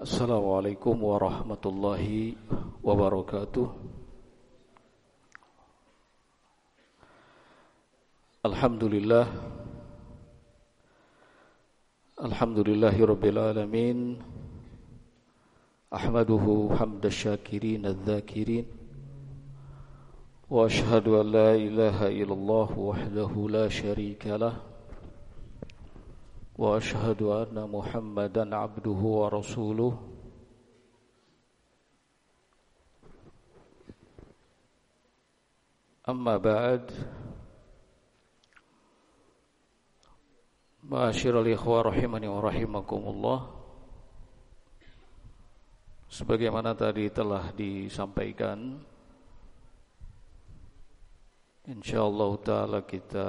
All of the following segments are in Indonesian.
Assalamualaikum warahmatullahi wabarakatuh Alhamdulillah Alhamdulillahi rabbil alamin Ahmaduhu hamda syakirin al-dhakirin Wa ashhadu an la ilaha illallah wahdahu la sharika lah واشهد ان محمدا عبده ورسوله اما بعد معاشر الاخوه رحمني ورحمكم الله sebagaimana tadi telah disampaikan Insyaallah taala kita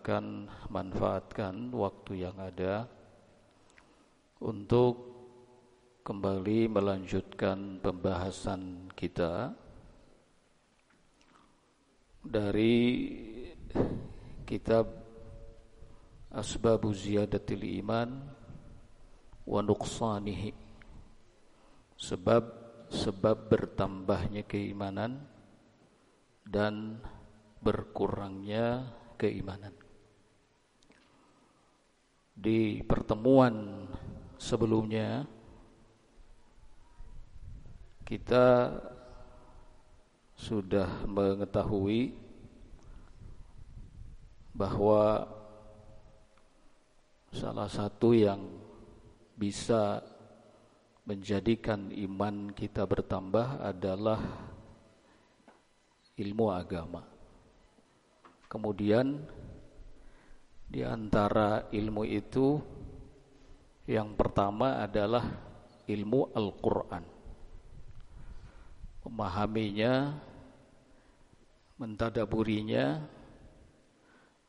akan manfaatkan waktu yang ada untuk kembali melanjutkan pembahasan kita dari kitab Asbabu Ziyadatil Iman wa Nuqsanihi sebab sebab bertambahnya keimanan dan berkurangnya keimanan. Di pertemuan sebelumnya kita sudah mengetahui bahwa salah satu yang bisa menjadikan iman kita bertambah adalah ilmu agama. Kemudian di antara ilmu itu yang pertama adalah ilmu Al-Qur'an. Memahaminya, mentadaburinya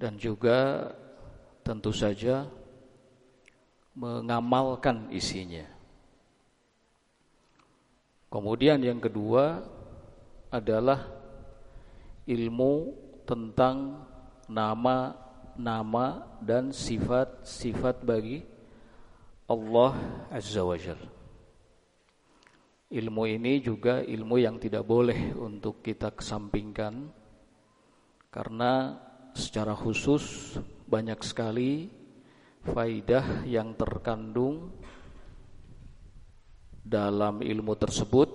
dan juga tentu saja mengamalkan isinya. Kemudian yang kedua adalah ilmu tentang nama-nama dan sifat-sifat bagi Allah Azza wa Jal. Ilmu ini juga ilmu yang tidak boleh untuk kita kesampingkan karena secara khusus banyak sekali faidah yang terkandung dalam ilmu tersebut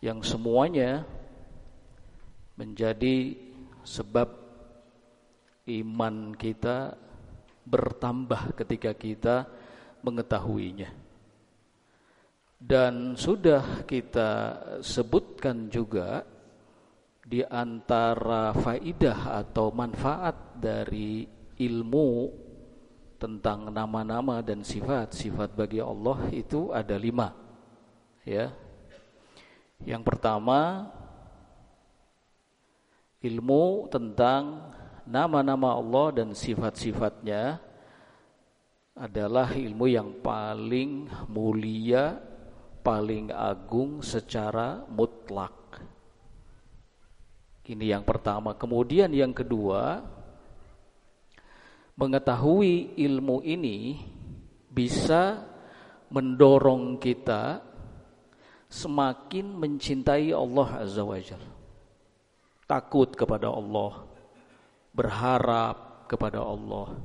yang semuanya menjadi sebab iman kita bertambah ketika kita mengetahuinya. Dan sudah kita sebutkan juga di antara faidah atau manfaat dari ilmu tentang nama-nama dan sifat-sifat bagi Allah itu ada lima. Ya, yang pertama ilmu tentang nama-nama Allah dan sifat-sifatnya adalah ilmu yang paling mulia, paling agung secara mutlak. Ini yang pertama. Kemudian yang kedua, mengetahui ilmu ini bisa mendorong kita semakin mencintai Allah Azza wa Jalla takut kepada Allah, berharap kepada Allah,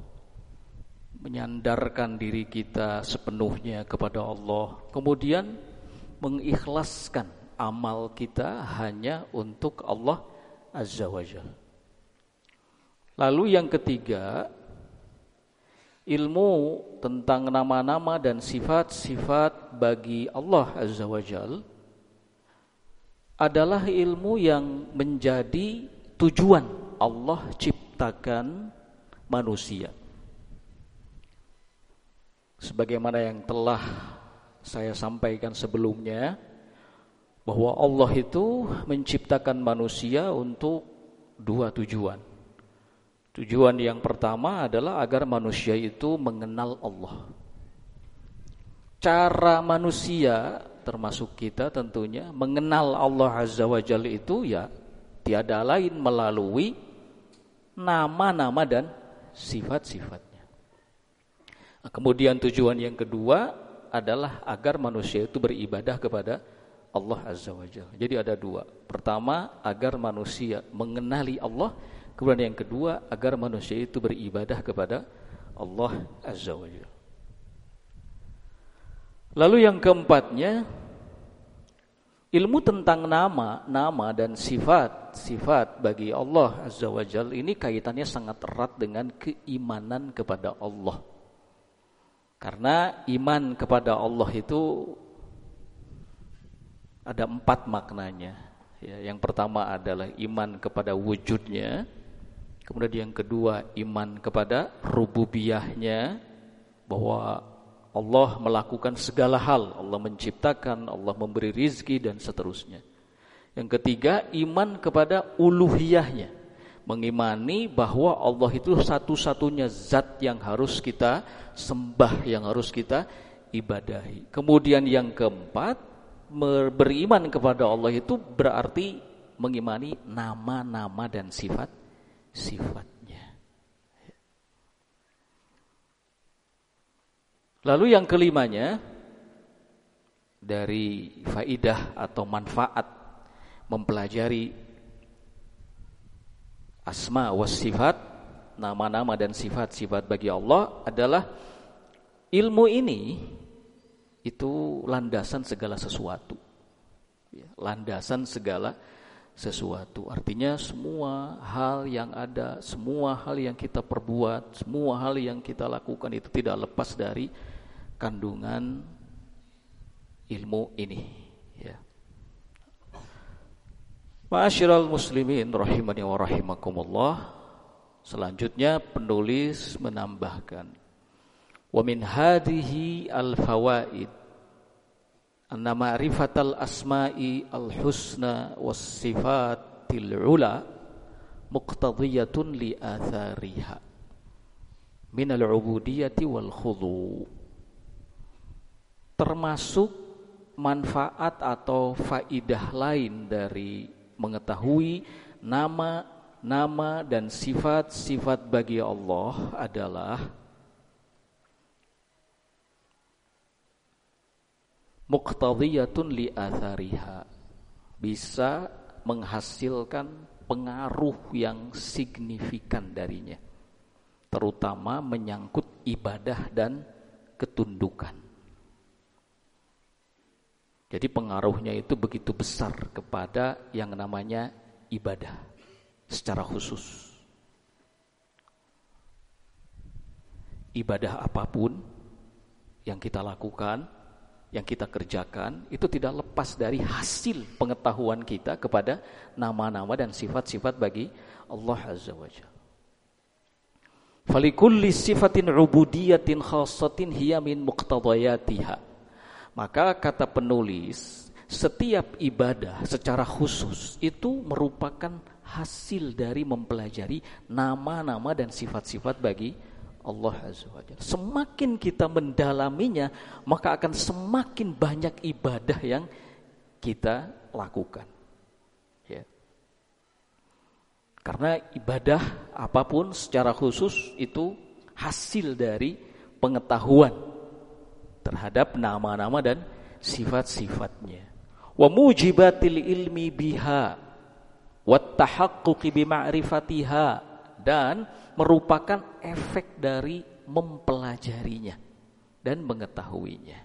menyandarkan diri kita sepenuhnya kepada Allah, kemudian mengikhlaskan amal kita hanya untuk Allah Azza wa Jalla. Lalu yang ketiga, ilmu tentang nama-nama dan sifat-sifat bagi Allah Azza wa Jalla adalah ilmu yang menjadi tujuan Allah ciptakan manusia. Sebagaimana yang telah saya sampaikan sebelumnya bahwa Allah itu menciptakan manusia untuk dua tujuan. Tujuan yang pertama adalah agar manusia itu mengenal Allah. Cara manusia termasuk kita tentunya mengenal Allah Azza wa Jalla itu ya tiada lain melalui nama-nama dan sifat-sifatnya. Kemudian tujuan yang kedua adalah agar manusia itu beribadah kepada Allah Azza wa Jalla. Jadi ada dua. Pertama, agar manusia mengenali Allah. Kemudian yang kedua, agar manusia itu beribadah kepada Allah Azza wa Jalla. Lalu yang keempatnya, ilmu tentang nama, nama dan sifat, sifat bagi Allah Azza wa Jalla ini kaitannya sangat erat dengan keimanan kepada Allah. Karena iman kepada Allah itu ada empat maknanya. Ya, yang pertama adalah iman kepada wujudnya, kemudian yang kedua iman kepada rububiyahnya, bahwa Allah melakukan segala hal, Allah menciptakan, Allah memberi rizki dan seterusnya. Yang ketiga iman kepada uluhiyahnya, mengimani bahwa Allah itu satu-satunya zat yang harus kita sembah, yang harus kita ibadahi. Kemudian yang keempat, beriman kepada Allah itu berarti mengimani nama-nama dan sifat-sifatnya. Lalu yang kelimanya dari faidah atau manfaat mempelajari asma was sifat nama-nama dan sifat-sifat bagi Allah adalah ilmu ini itu landasan segala sesuatu. Ya, landasan segala sesuatu. Artinya semua hal yang ada semua hal yang kita perbuat semua hal yang kita lakukan itu tidak lepas dari kandungan ilmu ini Ma'asyiral muslimin rahimani wa rahimakumullah. Selanjutnya penulis menambahkan wa min hadhihi al-fawaid anna ma'rifatal asma'i al-husna was sifatil ula muqtadiyatun li athariha min al-ubudiyyati wal khudu termasuk manfaat atau faidah lain dari mengetahui nama nama dan sifat-sifat bagi Allah adalah muqtadiyatun li athariha. Bisa menghasilkan pengaruh yang signifikan darinya terutama menyangkut ibadah dan ketundukan jadi pengaruhnya itu begitu besar kepada yang namanya ibadah secara khusus. Ibadah apa pun yang kita lakukan, yang kita kerjakan itu tidak lepas dari hasil pengetahuan kita kepada nama-nama dan sifat-sifat bagi Allah Azza wa Jalla. Falikulli sifatin ubudiyatin khassatin hiya min muqtadayatiha. Maka kata penulis, setiap ibadah secara khusus itu merupakan hasil dari mempelajari nama-nama dan sifat-sifat bagi Allah Azza wa Semakin kita mendalaminya, maka akan semakin banyak ibadah yang kita lakukan. Ya. Karena ibadah apa pun secara khusus itu hasil dari pengetahuan terhadap nama-nama dan sifat-sifatnya. Wa mujibatil ilmi biha wa tahaqquqi bi ma'rifatiha dan merupakan efek dari mempelajarinya dan mengetahuinya.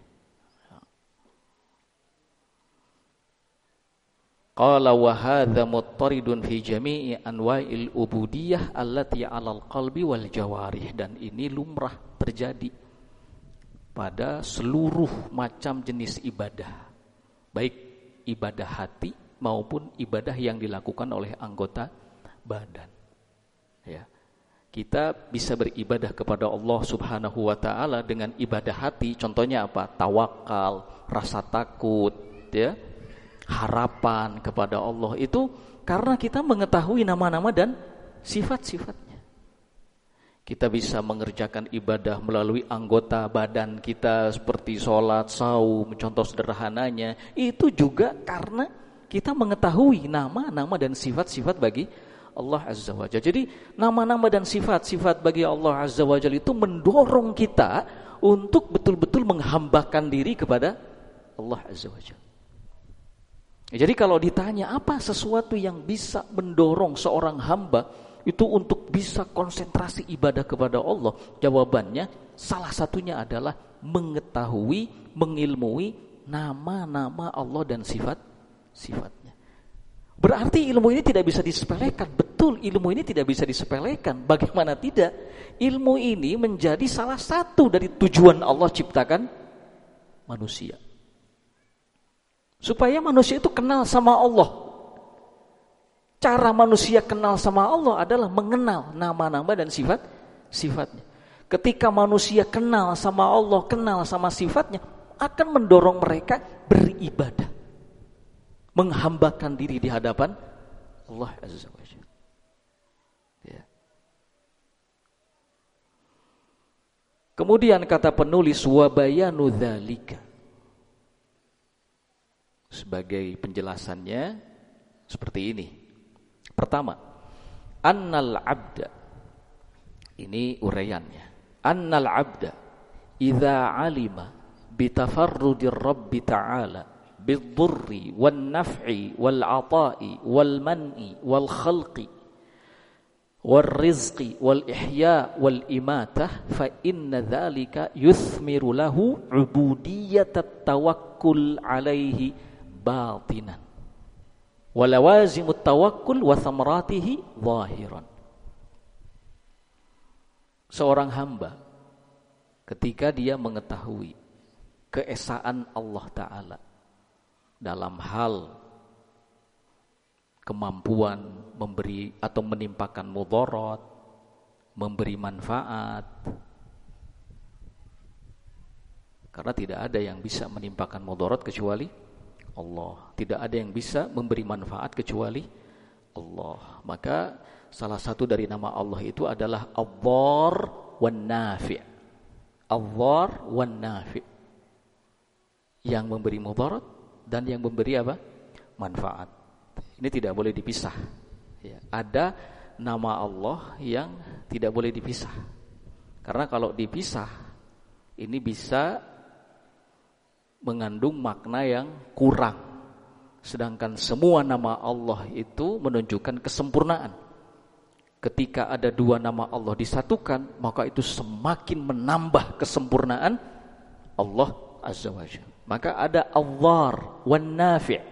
Qala wa hadha muttaridun fi jami'i anwa'il ubudiyah allati 'alal qalbi wal jawarih dan ini lumrah terjadi pada seluruh macam jenis ibadah, baik ibadah hati maupun ibadah yang dilakukan oleh anggota badan. Ya. Kita bisa beribadah kepada Allah Subhanahu wa taala dengan ibadah hati, contohnya apa? Tawakal, rasa takut, ya. Harapan kepada Allah itu karena kita mengetahui nama-nama dan sifat-sifat kita bisa mengerjakan ibadah melalui anggota badan kita seperti sholat, saum, contoh sederhananya. Itu juga karena kita mengetahui nama-nama dan sifat-sifat bagi Allah Azza wa Jalla. Jadi nama-nama dan sifat-sifat bagi Allah Azza wa Jalla itu mendorong kita untuk betul-betul menghambakan diri kepada Allah Azza wa Jalla. Jadi kalau ditanya apa sesuatu yang bisa mendorong seorang hamba itu untuk bisa konsentrasi ibadah kepada Allah, jawabannya salah satunya adalah mengetahui, mengilmui nama-nama Allah dan sifat-sifatnya. Berarti ilmu ini tidak bisa disepelekan. Betul, ilmu ini tidak bisa disepelekan. Bagaimana tidak? Ilmu ini menjadi salah satu dari tujuan Allah ciptakan manusia. Supaya manusia itu kenal sama Allah. Cara manusia kenal sama Allah adalah mengenal nama-nama dan sifat sifatnya. Ketika manusia kenal sama Allah, kenal sama sifatnya, akan mendorong mereka beribadah. Menghambakan diri di hadapan Allah Azza wa ya. Kemudian kata penulis wabayanu dzalika sebagai penjelasannya seperti ini. Pertama, annal abda ini uraiannya. Annal abda idza alima bitafarrudir rabbi ta'ala bidurri wan naf'i wal ata'i wal man'i wal khalqi wal rizqi wal ihya wal imatah fa walawazimut tawakkul wa thamaratihi zahiran seorang hamba ketika dia mengetahui keesaan Allah taala dalam hal kemampuan memberi atau menimpakan mudarat memberi manfaat karena tidak ada yang bisa menimpakan mudarat kecuali Allah. Tidak ada yang bisa memberi manfaat kecuali Allah. Maka salah satu dari nama Allah itu adalah Al-Dhar wan Nafi'. Al-Dhar wan Nafi'. Yang memberi mudarat dan yang memberi apa? manfaat. Ini tidak boleh dipisah. Ya, ada nama Allah yang tidak boleh dipisah. Karena kalau dipisah ini bisa mengandung makna yang kurang. Sedangkan semua nama Allah itu menunjukkan kesempurnaan. Ketika ada dua nama Allah disatukan, maka itu semakin menambah kesempurnaan Allah Azza wa Jalla. Maka ada Allah wan Nafi'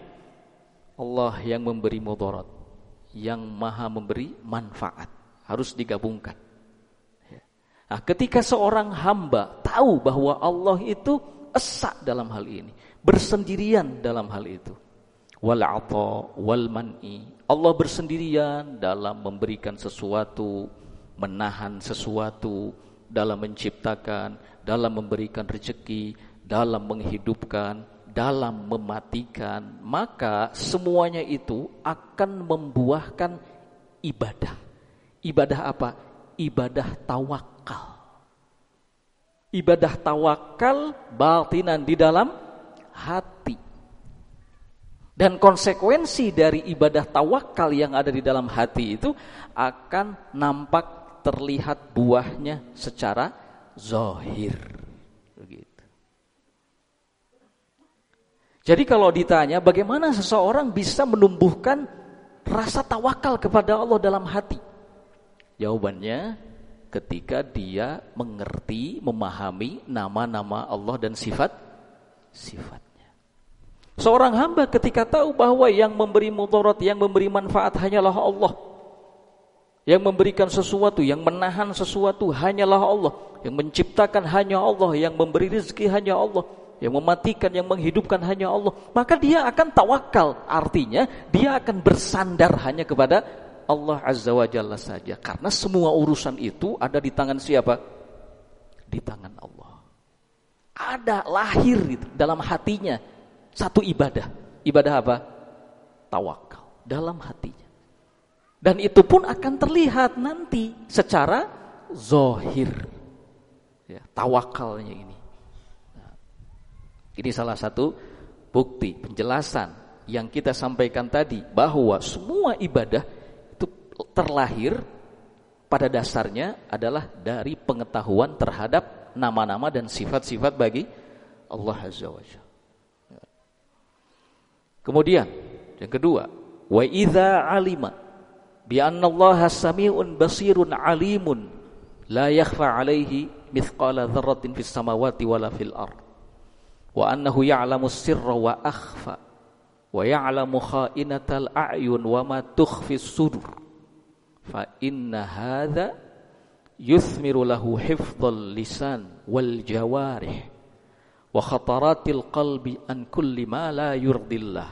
Allah yang memberi mudarat, yang maha memberi manfaat. Harus digabungkan. Ya. Nah, ketika seorang hamba tahu bahwa Allah itu esak dalam hal ini, bersendirian dalam hal itu. Wal ata wal man'i. Allah bersendirian dalam memberikan sesuatu, menahan sesuatu, dalam menciptakan, dalam memberikan rezeki, dalam menghidupkan, dalam mematikan, maka semuanya itu akan membuahkan ibadah. Ibadah apa? Ibadah tawakal ibadah tawakal batinan di dalam hati. Dan konsekuensi dari ibadah tawakal yang ada di dalam hati itu akan nampak terlihat buahnya secara zohir. Begitu. Jadi kalau ditanya bagaimana seseorang bisa menumbuhkan rasa tawakal kepada Allah dalam hati? Jawabannya ketika dia mengerti, memahami nama-nama Allah dan sifat sifatnya. Seorang hamba ketika tahu bahwa yang memberi mudarat, yang memberi manfaat hanyalah Allah. Yang memberikan sesuatu, yang menahan sesuatu hanyalah Allah. Yang menciptakan hanya Allah, yang memberi rezeki hanya Allah. Yang mematikan, yang menghidupkan hanya Allah. Maka dia akan tawakal. Artinya dia akan bersandar hanya kepada Allah Azza wa Jalla saja. Karena semua urusan itu ada di tangan siapa? Di tangan Allah. Ada lahir dalam hatinya satu ibadah. Ibadah apa? Tawakal dalam hatinya. Dan itu pun akan terlihat nanti secara zohir. Ya, tawakalnya ini. Ini salah satu bukti penjelasan yang kita sampaikan tadi bahwa semua ibadah terlahir pada dasarnya adalah dari pengetahuan terhadap nama-nama dan sifat-sifat bagi Allah Azza wa Jalla. Kemudian yang kedua, wa idza alima bi anna Allah samiun basirun alimun la yakhfa alaihi mithqala dzarratin fis samawati wala fil ard wa annahu ya'lamu sirra wa akhfa wa ya'lamu kha'inatal a'yun wa ma tukhfis sudur fa inna hadza yuthmiru lahu hifdzal lisan wal jawarih wa khataratil qalbi an kulli ma la yurdillah.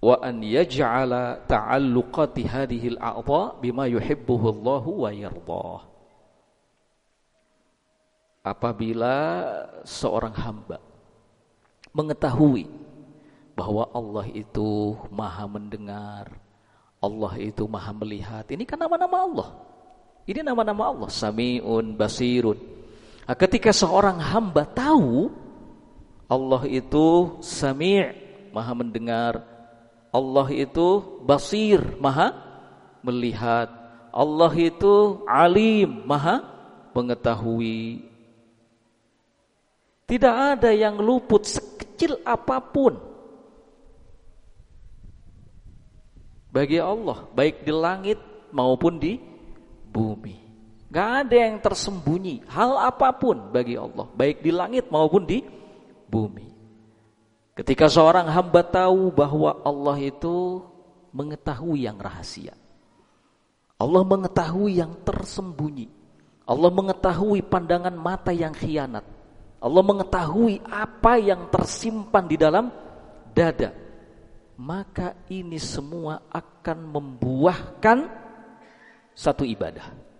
Wa an yaj'ala ta'alluqati hadhihi al-a'dha bima yuhibbuhu Allah wa yardah apabila seorang hamba mengetahui bahwa Allah itu maha mendengar Allah itu maha melihat. Ini kan nama-nama Allah. Ini nama-nama Allah. Sami'un Basirun. Nah, ketika seorang hamba tahu Allah itu sami' maha mendengar, Allah itu basir maha melihat, Allah itu alim maha mengetahui. Tidak ada yang luput sekecil apa pun bagi Allah, baik di langit maupun di bumi. Gak ada yang tersembunyi hal apa pun bagi Allah, baik di langit maupun di bumi. Ketika seorang hamba tahu bahwa Allah itu mengetahui yang rahasia. Allah mengetahui yang tersembunyi. Allah mengetahui pandangan mata yang khianat. Allah mengetahui apa yang tersimpan di dalam dada. Maka ini semua akan membuahkan satu ibadah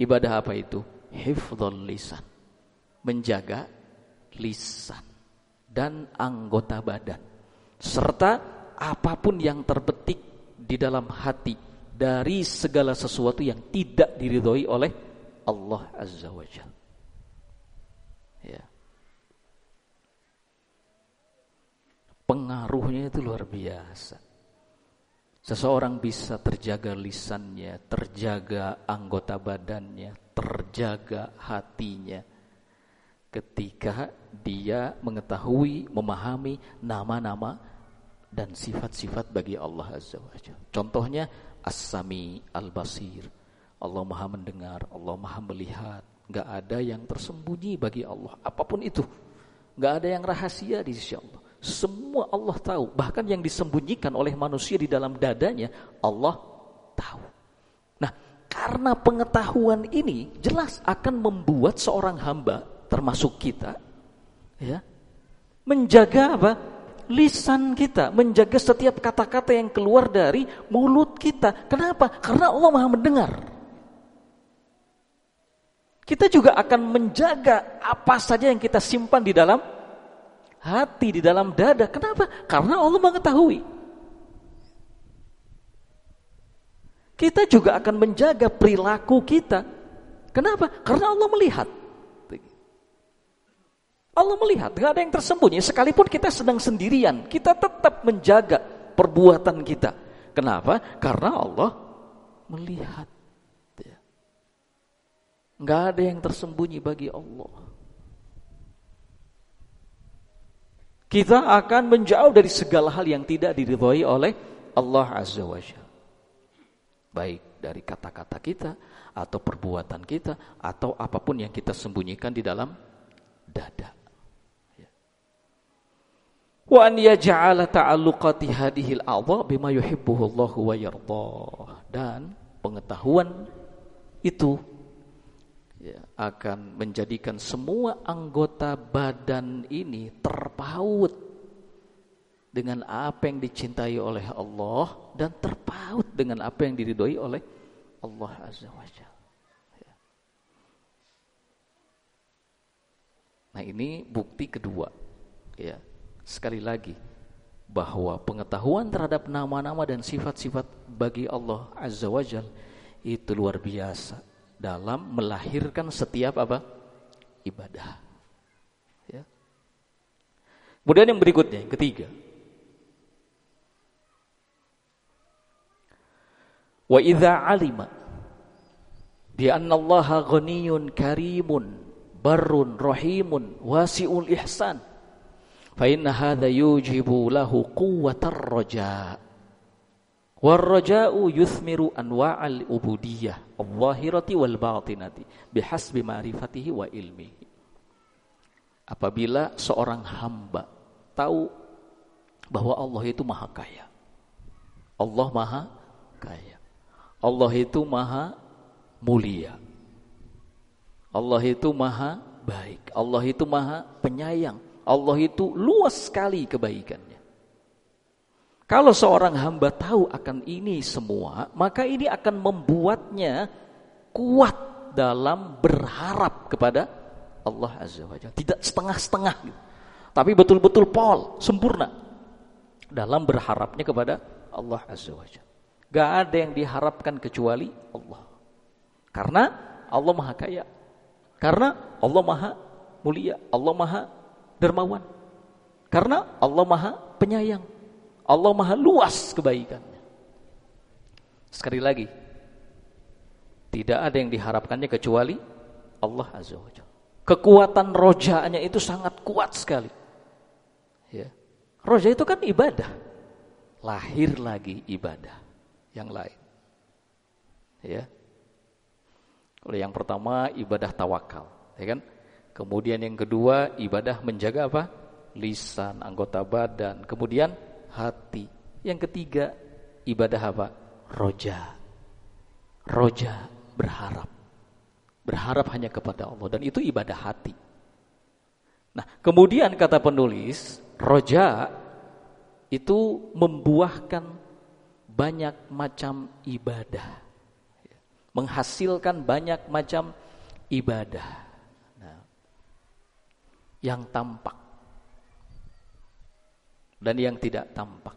Ibadah apa itu? Hifdzul lisan. Menjaga lisan dan anggota badan serta apa pun yang terbetik di dalam hati dari segala sesuatu yang tidak diridhoi oleh Allah Azza wa Jalla. Ya. Pengaruhnya itu luar biasa. Seseorang bisa terjaga lisannya, terjaga anggota badannya, terjaga hatinya ketika dia mengetahui, memahami nama-nama dan sifat-sifat bagi Allah Azza wa Jalla. Contohnya As-Sami Al-Basir. Allah Maha mendengar, Allah Maha melihat. Gak ada yang tersembunyi bagi Allah, apa pun itu. Gak ada yang rahasia di sisi Allah. Semua Allah tahu, bahkan yang disembunyikan oleh manusia di dalam dadanya Allah tahu. Nah, karena pengetahuan ini jelas akan membuat seorang hamba termasuk kita ya, menjaga apa? lisan kita, menjaga setiap kata-kata yang keluar dari mulut kita. Kenapa? Karena Allah Maha mendengar. Kita juga akan menjaga apa saja yang kita simpan di dalam hati, di dalam dada. Kenapa? Karena Allah mengetahui. Kita juga akan menjaga perilaku kita. Kenapa? Karena Allah melihat. Allah melihat, tidak ada yang tersembunyi. Sekalipun kita sedang sendirian, kita tetap menjaga perbuatan kita. Kenapa? Karena Allah melihat. Enggak ada yang tersembunyi bagi Allah. Kita akan menjauh dari segala hal yang tidak diridhoi oleh Allah Azza wa Jalla. Baik dari kata-kata kita atau perbuatan kita atau apa pun yang kita sembunyikan di dalam dada. Ya. Wa an yaj'ala ta'alluqati hadhihi al-a'dha bima yuhibbuhu Allah wa yardah. Dan pengetahuan itu ya, akan menjadikan semua anggota badan ini terpaut dengan apa yang dicintai oleh Allah dan terpaut dengan apa yang diridhoi oleh Allah Azza wa Jalla. Ya. Nah ini bukti kedua. Ya, sekali lagi bahwa pengetahuan terhadap nama-nama dan sifat-sifat bagi Allah Azza wa Jalla itu luar biasa dalam melahirkan setiap apa? ibadah. Ya. Kemudian yang berikutnya, yang ketiga. Wa idza alima bi annallaha ghaniyun karimun barrun rahimun wasi'ul ihsan fa inna hadha yujibu lahu quwwatar raja warraja'u yuthmiru anwa'al ubudiyah al-zahirati wal batinati bihasbi ma'rifatihi wa ilmihi apabila seorang hamba tahu bahwa Allah itu maha kaya Allah maha kaya Allah itu maha mulia. Allah itu maha baik. Allah itu maha penyayang. Allah itu luas sekali kebaikannya. Kalau seorang hamba tahu akan ini semua, maka ini akan membuatnya kuat dalam berharap kepada Allah Azza wa Jalla. Tidak setengah-setengah gitu. Tapi betul-betul pol, sempurna dalam berharapnya kepada Allah Azza wa Jalla. Gak ada yang diharapkan kecuali Allah. Karena Allah Maha Kaya. Karena Allah Maha Mulia, Allah Maha Dermawan. Karena Allah Maha Penyayang. Allah Maha luas kebaikannya. Sekali lagi, tidak ada yang diharapkannya kecuali Allah Azza wa Jalla. Kekuatan rojanya itu sangat kuat sekali. Ya. Roja itu kan ibadah. Lahir lagi ibadah yang lain. Ya. Kalau yang pertama ibadah tawakal, ya kan? Kemudian yang kedua ibadah menjaga apa? Lisan, anggota badan, kemudian hati. Yang ketiga ibadah apa? Roja. Roja berharap. Berharap hanya kepada Allah dan itu ibadah hati. Nah, kemudian kata penulis, roja itu membuahkan banyak macam ibadah menghasilkan banyak macam ibadah nah, yang tampak dan yang tidak tampak.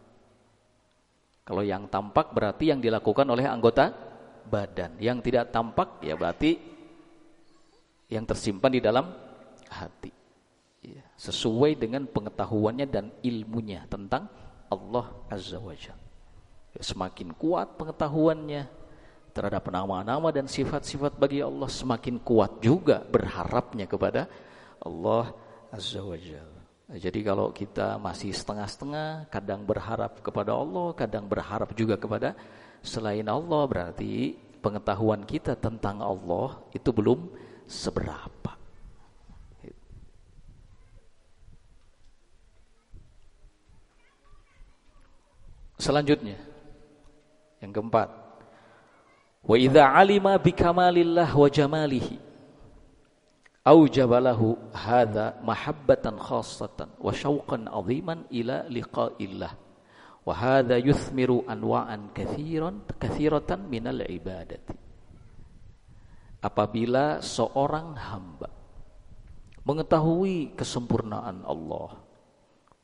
Kalau yang tampak berarti yang dilakukan oleh anggota badan, yang tidak tampak ya berarti yang tersimpan di dalam hati. Ya, sesuai dengan pengetahuannya dan ilmunya tentang Allah Azza wa Jalla. Ya, semakin kuat pengetahuannya, terhadap nama-nama dan sifat-sifat bagi Allah semakin kuat juga berharapnya kepada Allah Azza wa Jalla. Jadi kalau kita masih setengah-setengah, kadang berharap kepada Allah, kadang berharap juga kepada selain Allah, berarti pengetahuan kita tentang Allah itu belum seberapa. Selanjutnya, yang keempat, Wa idza alima bi kamalillah wa jamalihi aujabalahu hadza mahabbatan khassatan wa syauqan aziman ila liqa'illah wa hadza yuthmiru anwa'an kathiran kathiratan minal ibadati apabila seorang hamba mengetahui kesempurnaan Allah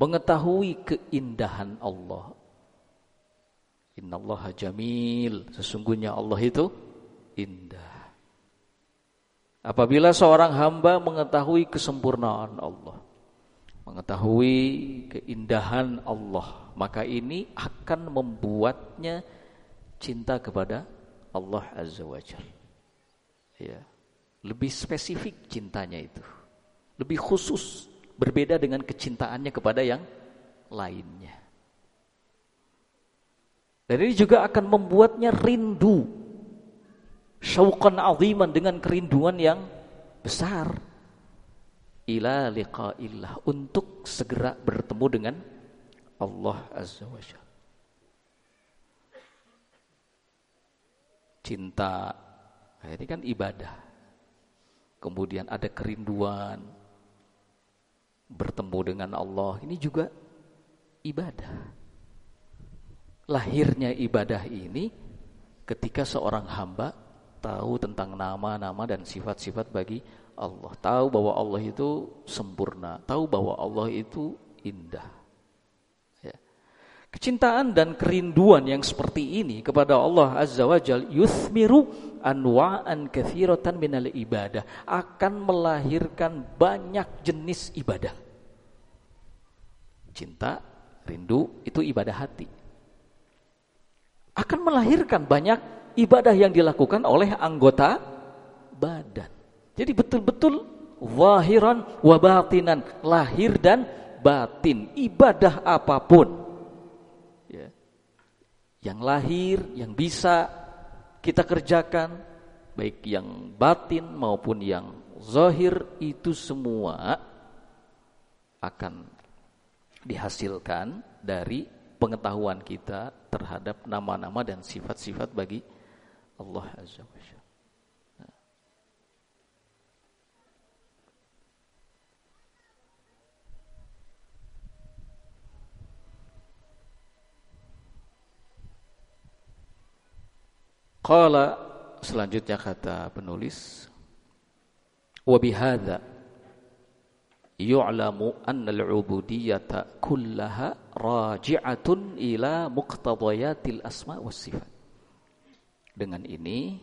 mengetahui keindahan Allah Innallaha jamil. Sesungguhnya Allah itu indah. Apabila seorang hamba mengetahui kesempurnaan Allah, mengetahui keindahan Allah, maka ini akan membuatnya cinta kepada Allah Azza wa Jalla. Ya. Lebih spesifik cintanya itu. Lebih khusus, berbeda dengan kecintaannya kepada yang lainnya. Dan ini juga akan membuatnya rindu. Syauqan aziman dengan kerinduan yang besar. Ila liqa'illah. Untuk segera bertemu dengan Allah Azza wa Jalla. Cinta. Nah, ini kan ibadah. Kemudian ada kerinduan. Bertemu dengan Allah. Ini juga ibadah lahirnya ibadah ini ketika seorang hamba tahu tentang nama-nama dan sifat-sifat bagi Allah. Tahu bahwa Allah itu sempurna, tahu bahwa Allah itu indah. Ya. Kecintaan dan kerinduan yang seperti ini kepada Allah Azza wa Jal yuthmiru anwa'an kathiratan minal ibadah akan melahirkan banyak jenis ibadah. Cinta, rindu itu ibadah hati akan melahirkan banyak ibadah yang dilakukan oleh anggota badan. Jadi betul-betul zahiran wa batinan, lahir dan batin, ibadah apa pun. Ya. Yang lahir, yang bisa kita kerjakan, baik yang batin maupun yang zahir itu semua akan dihasilkan dari pengetahuan kita terhadap nama-nama dan sifat-sifat bagi Allah Azza wa Jalla. Qala selanjutnya kata penulis wa bihadza yu'lamu anna al-ubudiyyata kullaha raji'atun ila muqtadayatil asma was sifat. Dengan ini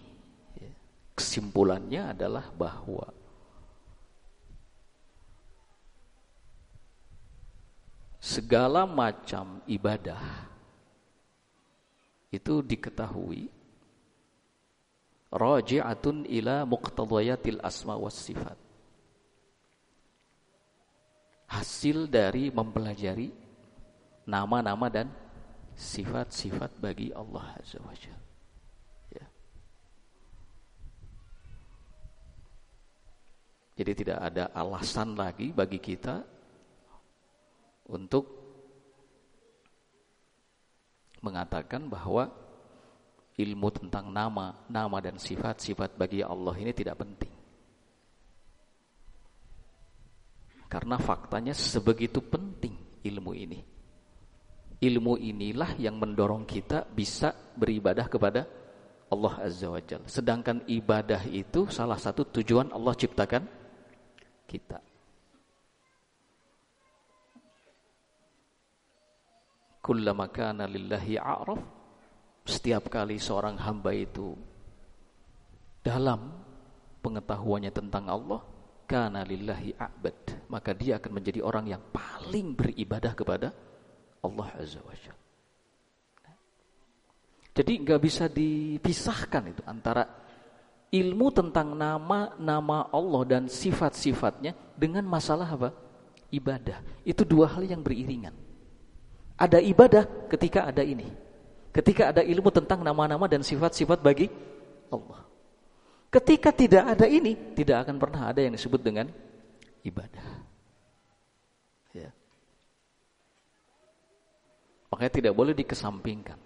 ya, kesimpulannya adalah bahwa segala macam ibadah itu diketahui raji'atun ila muqtadayatil asma was sifat. Hasil dari mempelajari nama-nama dan sifat-sifat bagi Allah Azza wa Jalla. Jadi tidak ada alasan lagi bagi kita untuk mengatakan bahwa ilmu tentang nama, nama dan sifat-sifat bagi Allah ini tidak penting. Karena faktanya sebegitu penting ilmu ini. Ilmu inilah yang mendorong kita bisa beribadah kepada Allah Azza wa Jalla. Sedangkan ibadah itu salah satu tujuan Allah ciptakan kita. Kullama kana lillahi a'raf setiap kali seorang hamba itu dalam pengetahuannya tentang Allah karena lillahi a'bad maka dia akan menjadi orang yang paling beribadah kepada Allah azza wajalla jadi nggak bisa dipisahkan itu antara ilmu tentang nama-nama Allah dan sifat-sifatnya dengan masalah apa? Ibadah. Itu dua hal yang beriringan. Ada ibadah ketika ada ini. Ketika ada ilmu tentang nama-nama dan sifat-sifat bagi Allah. Ketika tidak ada ini, tidak akan pernah ada yang disebut dengan ibadah. Ya. Makanya tidak boleh dikesampingkan.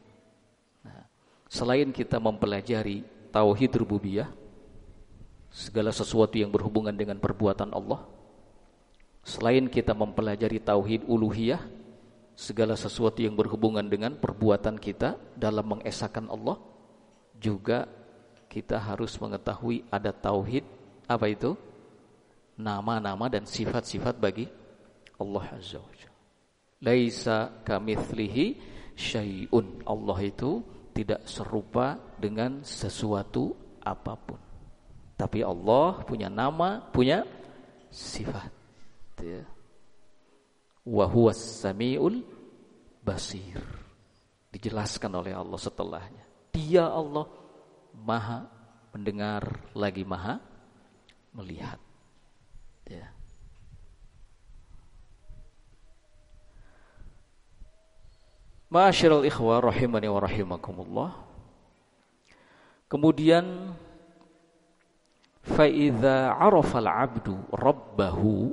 Nah, selain kita mempelajari tauhid rububiyah, segala sesuatu yang berhubungan dengan perbuatan Allah, selain kita mempelajari tauhid uluhiyah, segala sesuatu yang berhubungan dengan perbuatan kita dalam mengesahkan Allah juga kita harus mengetahui ada tauhid apa itu nama-nama dan sifat-sifat bagi Allah Azza wa Jalla. Laisa kamitslihi syai'un. Allah itu tidak serupa dengan sesuatu apa pun. Tapi Allah punya nama, punya sifat. Ya wa huwas samiul basir. Dijelaskan oleh Allah setelahnya. Dia Allah Maha mendengar lagi Maha melihat. Ya. Ma'asyiral ikhwah rahimani wa rahimakumullah. Kemudian fa idza 'arafa al-'abdu rabbahu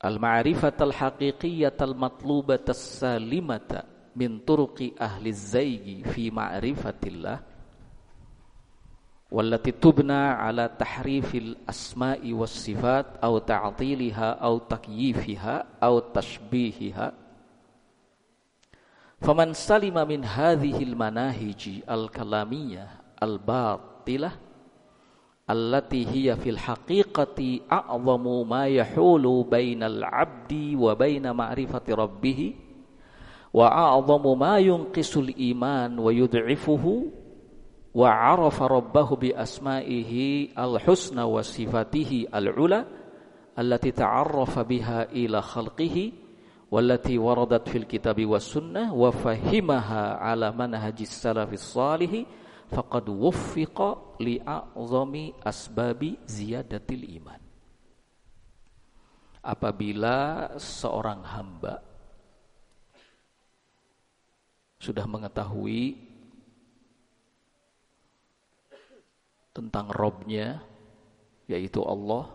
al-ma'rifat al-haqiqiyyah al-matlubah as-salimata min turuqi ahli zaigi fi ma'rifatillah والتي تبنى على تحريف الأسماء والصفات أو تعطيلها أو تكييفها أو تشبيهها Faman salima min hadhil manahiji al-kalamiyah al-batilah allati hiya fil haqiqati a'zamu ma yahulu bainal 'abdi wa baina ma'rifati rabbih wa a'zamu ma yunqisul iman wa yud'ifuhu wa 'arafa rabbahu bi asma'ihi al-husna wa الحسنى al-'ula allati ta'arrafa biha ila khalqihi wallati waradat fil kitabi was sunnah wa fahimaha ala manhajis salafis salih faqad wuffiqa li a'zami asbabi ziyadatil iman apabila seorang hamba sudah mengetahui tentang Robnya, yaitu Allah,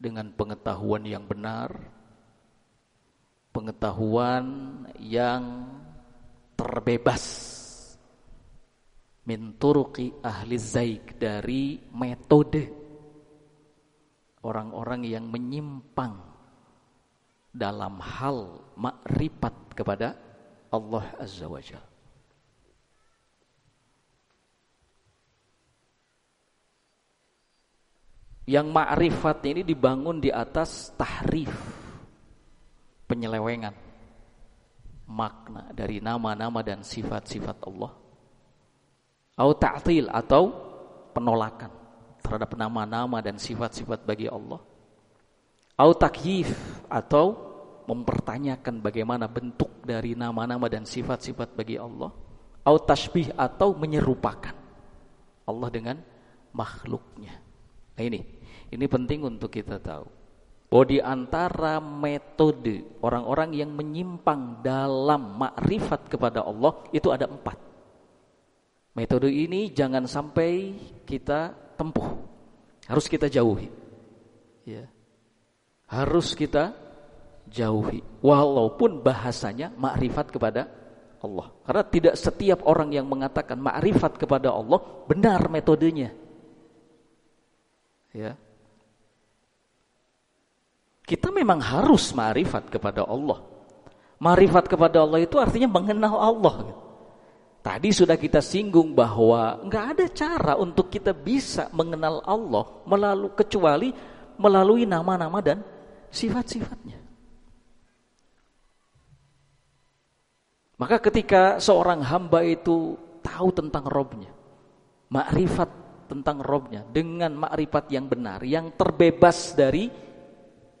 dengan pengetahuan yang benar, pengetahuan yang terbebas min ahli zaik dari metode orang-orang yang menyimpang dalam hal makrifat kepada Allah Azza wa Jalla. Yang makrifat ini dibangun di atas tahrif, penyelewengan makna dari nama-nama dan sifat-sifat Allah atau ta'til atau penolakan terhadap nama-nama dan sifat-sifat bagi Allah. Au takyif atau mempertanyakan bagaimana bentuk dari nama-nama dan sifat-sifat bagi Allah. Au tasbih atau menyerupakan Allah dengan makhluknya. Nah ini, ini penting untuk kita tahu. Bahwa di antara metode orang-orang yang menyimpang dalam makrifat kepada Allah itu ada empat. Metode ini jangan sampai kita tempuh. Harus kita jauhi. Ya. Harus kita jauhi. Walaupun bahasanya makrifat kepada Allah. Karena tidak setiap orang yang mengatakan makrifat kepada Allah benar metodenya. Ya. Kita memang harus makrifat kepada Allah. Makrifat kepada Allah itu artinya mengenal Allah. Tadi sudah kita singgung bahwa nggak ada cara untuk kita bisa mengenal Allah melalui kecuali melalui nama-nama dan sifat-sifatnya. Maka ketika seorang hamba itu tahu tentang Robnya, makrifat tentang Robnya dengan makrifat yang benar, yang terbebas dari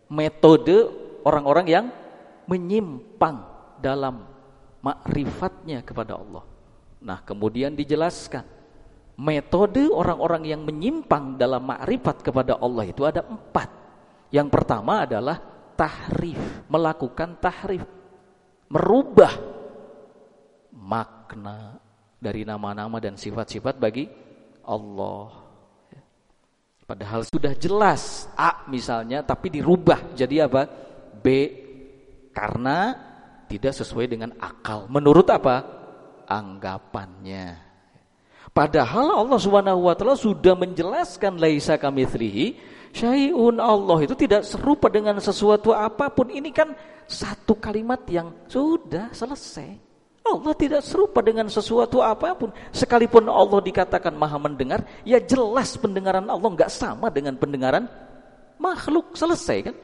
metode orang-orang yang menyimpang dalam makrifatnya kepada Allah. Nah, kemudian dijelaskan metode orang-orang yang menyimpang dalam makrifat kepada Allah itu ada empat. Yang pertama adalah tahrif, melakukan tahrif, merubah makna dari nama-nama dan sifat-sifat bagi Allah. Padahal sudah jelas A misalnya, tapi dirubah jadi apa? B karena tidak sesuai dengan akal. Menurut apa? anggapannya. Padahal Allah Subhanahu wa taala sudah menjelaskan laisa kamitsrihi syai'un Allah itu tidak serupa dengan sesuatu apa pun. Ini kan satu kalimat yang sudah selesai. Allah tidak serupa dengan sesuatu apa pun. Sekalipun Allah dikatakan maha mendengar, ya jelas pendengaran Allah nggak sama dengan pendengaran makhluk. Selesai kan?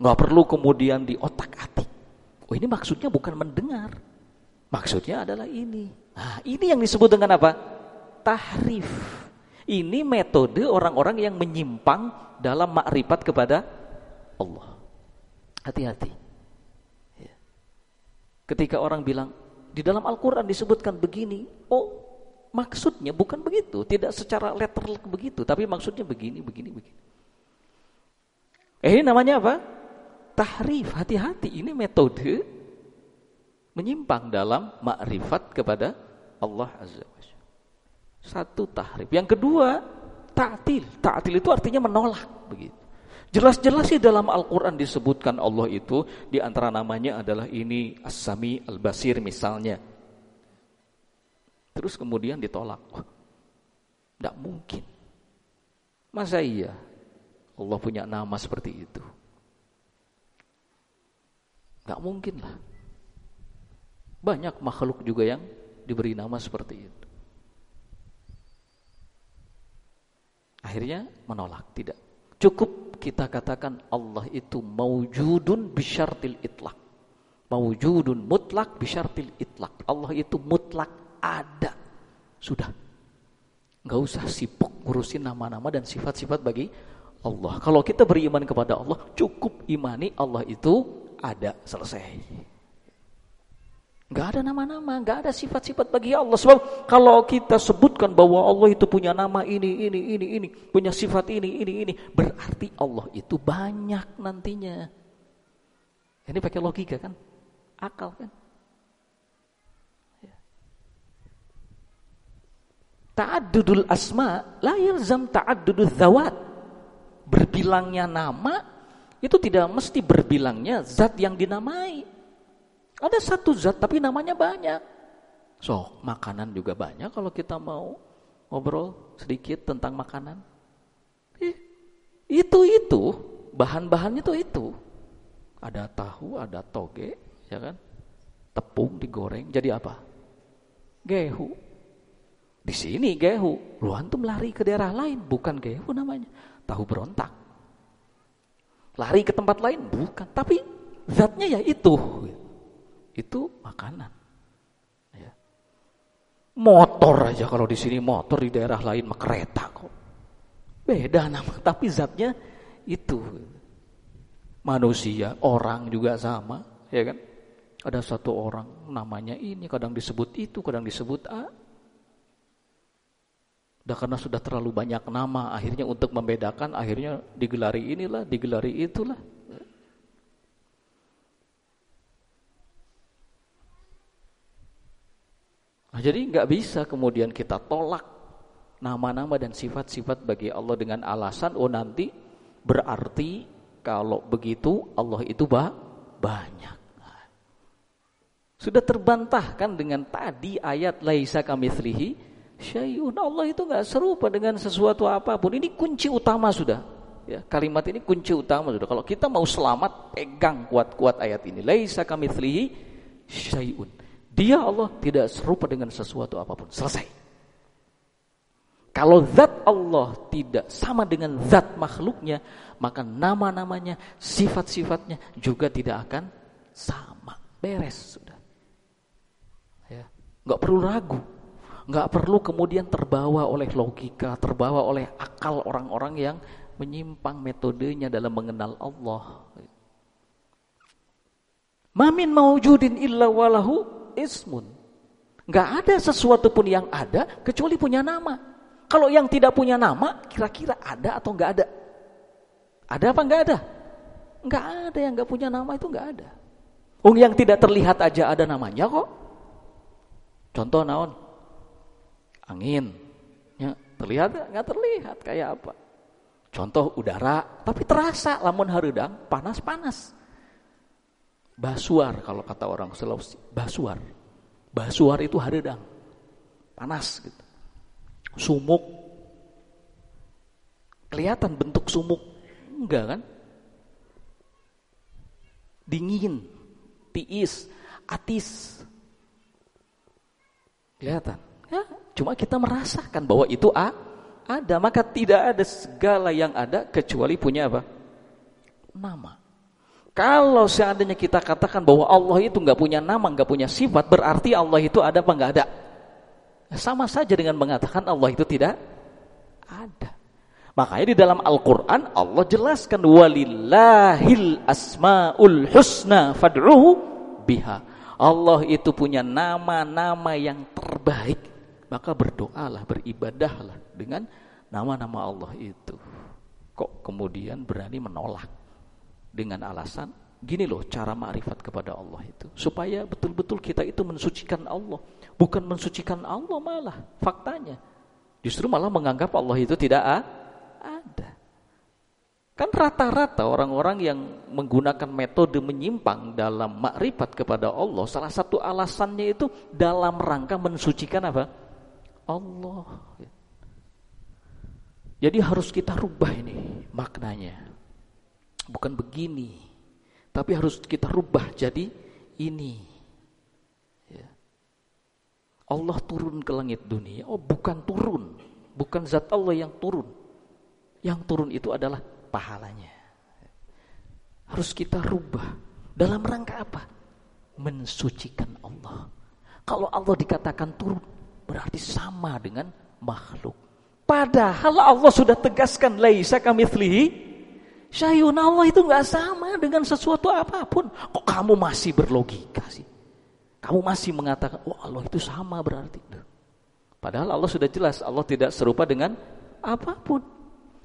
Nggak perlu kemudian di otak atik. Oh ini maksudnya bukan mendengar. Maksudnya adalah ini. Nah, ini yang disebut dengan apa? Tahrif. Ini metode orang-orang yang menyimpang dalam makrifat kepada Allah. Hati-hati. Ya. Ketika orang bilang, di dalam Al-Quran disebutkan begini, oh maksudnya bukan begitu. Tidak secara letterl begitu, tapi maksudnya begini, begini, begini. Eh ini namanya apa? Tahrif, hati-hati. Ini metode menyimpang dalam makrifat kepada Allah Azza wa Satu tahrif. Yang kedua, ta'til. Ta'til itu artinya menolak begitu. Jelas-jelas sih dalam Al-Qur'an disebutkan Allah itu di antara namanya adalah ini As-Sami Al-Basir misalnya. Terus kemudian ditolak. Tidak mungkin. Masa iya Allah punya nama seperti itu? Gak mungkin lah. Banyak makhluk juga yang diberi nama seperti itu. Akhirnya menolak, tidak. Cukup kita katakan Allah itu maujudun bisyartil itlak. Maujudun mutlak bisyartil itlak. Allah itu mutlak ada. Sudah. Gak usah sibuk ngurusin nama-nama dan sifat-sifat bagi Allah. Kalau kita beriman kepada Allah, cukup imani Allah itu ada, selesai. Nggak ada nama-nama, nggak ada sifat-sifat bagi Allah. Sebab kalau kita sebutkan bahwa Allah itu punya nama ini, ini, ini, ini, punya sifat ini, ini, ini, berarti Allah itu banyak nantinya. Ini pakai logika kan? Akal kan? Ya. Ta'addudul asma la yalzam ta'addudul zawat. Berbilangnya nama itu tidak mesti berbilangnya zat yang dinamai. Ada satu zat tapi namanya banyak. So, makanan juga banyak kalau kita mau ngobrol sedikit tentang makanan. Itu itu, bahan-bahannya itu itu. Ada tahu, ada toge, ya kan? Tepung digoreng jadi apa? Gehu. Di sini gehu. Lu antum lari ke daerah lain, bukan gehu namanya. Tahu berontak. Lari ke tempat lain, bukan. Tapi zatnya ya itu itu makanan. Ya. Motor aja kalau di sini motor di daerah lain kereta kok. Beda nama, tapi zatnya itu. Manusia, orang juga sama, ya kan? Ada satu orang namanya ini, kadang disebut itu, kadang disebut A. Udah karena sudah terlalu banyak nama, akhirnya untuk membedakan, akhirnya digelari inilah, digelari itulah. Nah, jadi nggak bisa kemudian kita tolak nama-nama dan sifat-sifat bagi Allah dengan alasan oh nanti berarti kalau begitu Allah itu bah banyak. Sudah terbantahkan dengan tadi ayat laisa kamitslihi syai'un. Allah itu nggak serupa dengan sesuatu apa pun. Ini kunci utama sudah. Ya, kalimat ini kunci utama sudah. Kalau kita mau selamat, pegang kuat-kuat ayat ini. Laisa kamitslihi syai'un. Dia Allah tidak serupa dengan sesuatu apa pun. Selesai. Kalau zat Allah tidak sama dengan zat makhluknya, maka nama-namanya, sifat-sifatnya juga tidak akan sama. Beres sudah. Ya, nggak perlu ragu, nggak perlu kemudian terbawa oleh logika, terbawa oleh akal orang-orang yang menyimpang metodenya dalam mengenal Allah. Mamin maujudin illa walahu ismun. Gak ada sesuatu pun yang ada kecuali punya nama. Kalau yang tidak punya nama, kira-kira ada atau nggak ada? Ada apa nggak ada? Nggak ada yang nggak punya nama itu nggak ada. Oh yang tidak terlihat aja ada namanya kok. Contoh naon? Angin. Ya, terlihat nggak terlihat kayak apa? Contoh udara, tapi terasa lamun harudang panas-panas. Basuar kalau kata orang Sulawesi, basuar. Basuar itu haredang. Panas gitu. Sumuk. Kelihatan bentuk sumuk. Enggak kan? Dingin, tiis, atis. Kelihatan. Ya, cuma kita merasakan bahwa itu A, ada, maka tidak ada segala yang ada kecuali punya apa? Nama. Kalau seandainya kita katakan bahwa Allah itu nggak punya nama, nggak punya sifat, berarti Allah itu ada apa nggak ada? Sama saja dengan mengatakan Allah itu tidak ada. Makanya di dalam Al-Quran Allah jelaskan walillahil asmaul husna fad'uhu biha. Allah itu punya nama-nama yang terbaik. Maka berdoalah, beribadahlah dengan nama-nama Allah itu. Kok kemudian berani menolak? Dengan alasan gini loh cara makrifat kepada Allah itu supaya betul-betul kita itu mensucikan Allah. Bukan mensucikan Allah malah faktanya. Justru malah menganggap Allah itu tidak ada. Kan rata-rata orang-orang yang menggunakan metode menyimpang dalam makrifat kepada Allah salah satu alasannya itu dalam rangka mensucikan apa? Allah. Jadi harus kita rubah ini maknanya bukan begini, tapi harus kita rubah jadi ini. Ya. Allah turun ke langit dunia. Oh, bukan turun, bukan zat Allah yang turun. Yang turun itu adalah pahalanya. Harus kita rubah. Dalam rangka apa? Mensucikan Allah. Kalau Allah dikatakan turun, berarti sama dengan makhluk. Padahal Allah sudah tegaskan laisa kamitslihi Syayun Allah itu nggak sama dengan sesuatu apa pun. Kok kamu masih berlogika sih? Kamu masih mengatakan, "Oh, Allah itu sama berarti." Padahal Allah sudah jelas, Allah tidak serupa dengan apa pun.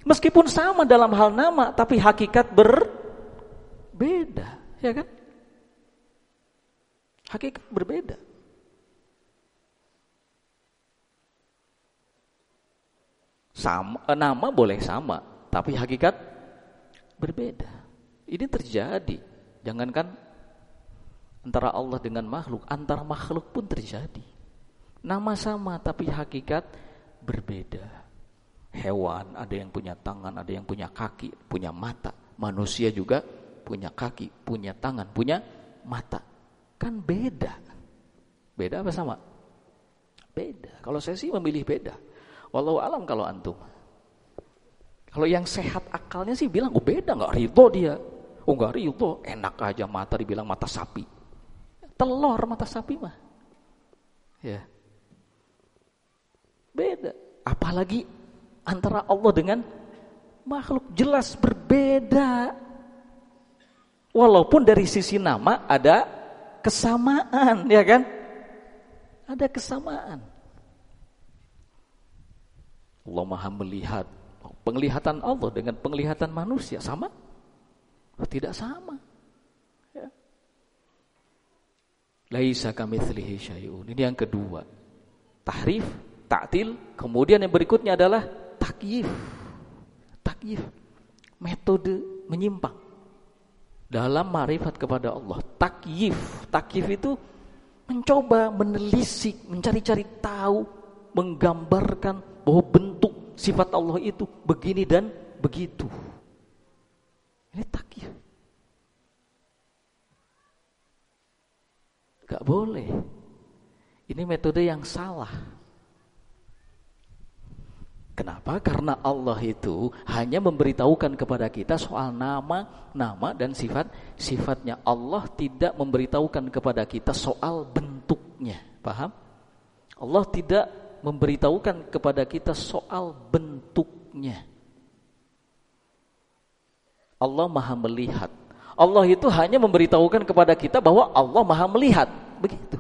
Meskipun sama dalam hal nama, tapi hakikat berbeda, ya kan? Hakikat berbeda. Sama, nama boleh sama, tapi hakikat berbeda. Ini terjadi. Jangankan antara Allah dengan makhluk, antara makhluk pun terjadi. Nama sama tapi hakikat berbeda. Hewan ada yang punya tangan, ada yang punya kaki, punya mata. Manusia juga punya kaki, punya tangan, punya mata. Kan beda. Beda apa sama? Beda. Kalau saya sih memilih beda. Walau alam kalau antum. Kalau yang sehat akalnya sih bilang, oh beda nggak ridho dia. Oh nggak ridho, enak aja mata dibilang mata sapi. Telur mata sapi mah. Ya. Beda. Apalagi antara Allah dengan makhluk jelas berbeda. Walaupun dari sisi nama ada kesamaan, ya kan? Ada kesamaan. Allah maha melihat. Penglihatan Allah dengan penglihatan manusia sama? Tidak sama. Ya. Laisa kamitslihi syai'un. Ini yang kedua. Tahrif, ta'til, kemudian yang berikutnya adalah takyif. Takyif. Metode menyimpang dalam marifat kepada Allah. Takyif, takyif itu mencoba menelisik, mencari-cari tahu, menggambarkan bahwa bentuk sifat Allah itu begini dan begitu. Ini takyif. Gak boleh. Ini metode yang salah. Kenapa? Karena Allah itu hanya memberitahukan kepada kita soal nama, nama dan sifat sifatnya. Allah tidak memberitahukan kepada kita soal bentuknya. Paham? Allah tidak memberitahukan kepada kita soal bentuknya. Allah Maha melihat. Allah itu hanya memberitahukan kepada kita bahwa Allah Maha melihat, begitu.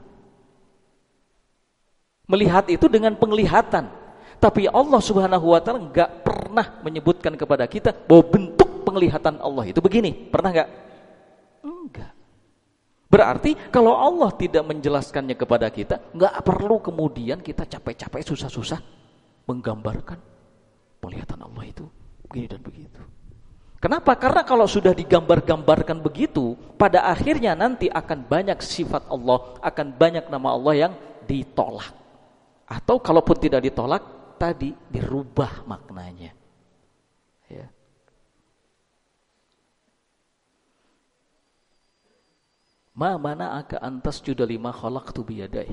Melihat itu dengan penglihatan. Tapi Allah Subhanahu wa taala enggak pernah menyebutkan kepada kita bahwa bentuk penglihatan Allah itu begini. Pernah enggak? Enggak. Berarti kalau Allah tidak menjelaskannya kepada kita, nggak perlu kemudian kita capek-capek susah-susah menggambarkan penglihatan Allah itu begini dan begitu. Kenapa? Karena kalau sudah digambar-gambarkan begitu, pada akhirnya nanti akan banyak sifat Allah, akan banyak nama Allah yang ditolak. Atau kalaupun tidak ditolak, tadi dirubah maknanya. Ya. Ma mana aka antas juda lima tu biyadai.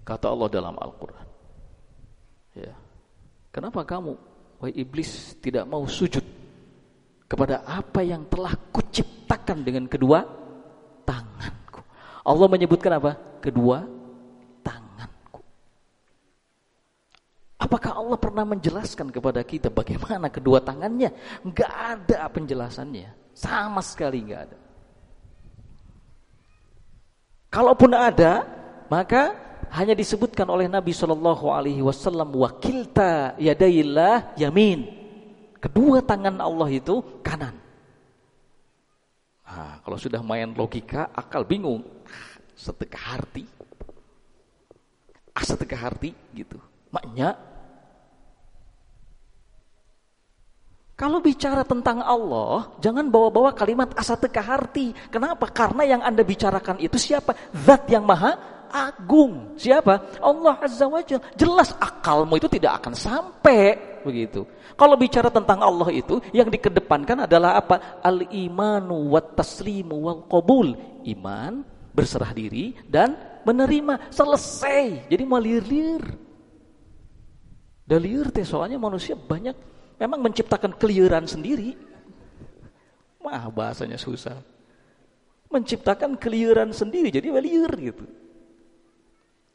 Kata Allah dalam Al-Quran. Ya. Kenapa kamu, wahai iblis, tidak mau sujud kepada apa yang telah kuciptakan dengan kedua tanganku? Allah menyebutkan apa? Kedua tanganku. Apakah Allah pernah menjelaskan kepada kita bagaimana kedua tangannya? Enggak ada penjelasannya. Sama sekali enggak ada. Kalaupun ada, maka hanya disebutkan oleh Nabi Shallallahu Alaihi Wasallam wakilta yadayillah yamin. Kedua tangan Allah itu kanan. Nah, kalau sudah main logika, akal bingung. Setegah arti. Ah, setegah arti gitu. Maknya Kalau bicara tentang Allah, jangan bawa-bawa kalimat asa teka harti. Kenapa? Karena yang Anda bicarakan itu siapa? Zat yang maha agung. Siapa? Allah Azza wa Jal. Jelas akalmu itu tidak akan sampai begitu. Kalau bicara tentang Allah itu, yang dikedepankan adalah apa? Al-imanu wat taslimu wal qabul. Iman, berserah diri dan menerima. Selesai. Jadi malir-lir. Dalir teh soalnya manusia banyak memang menciptakan keliuran sendiri. Wah, bahasanya susah. Menciptakan keliuran sendiri, jadi liur gitu.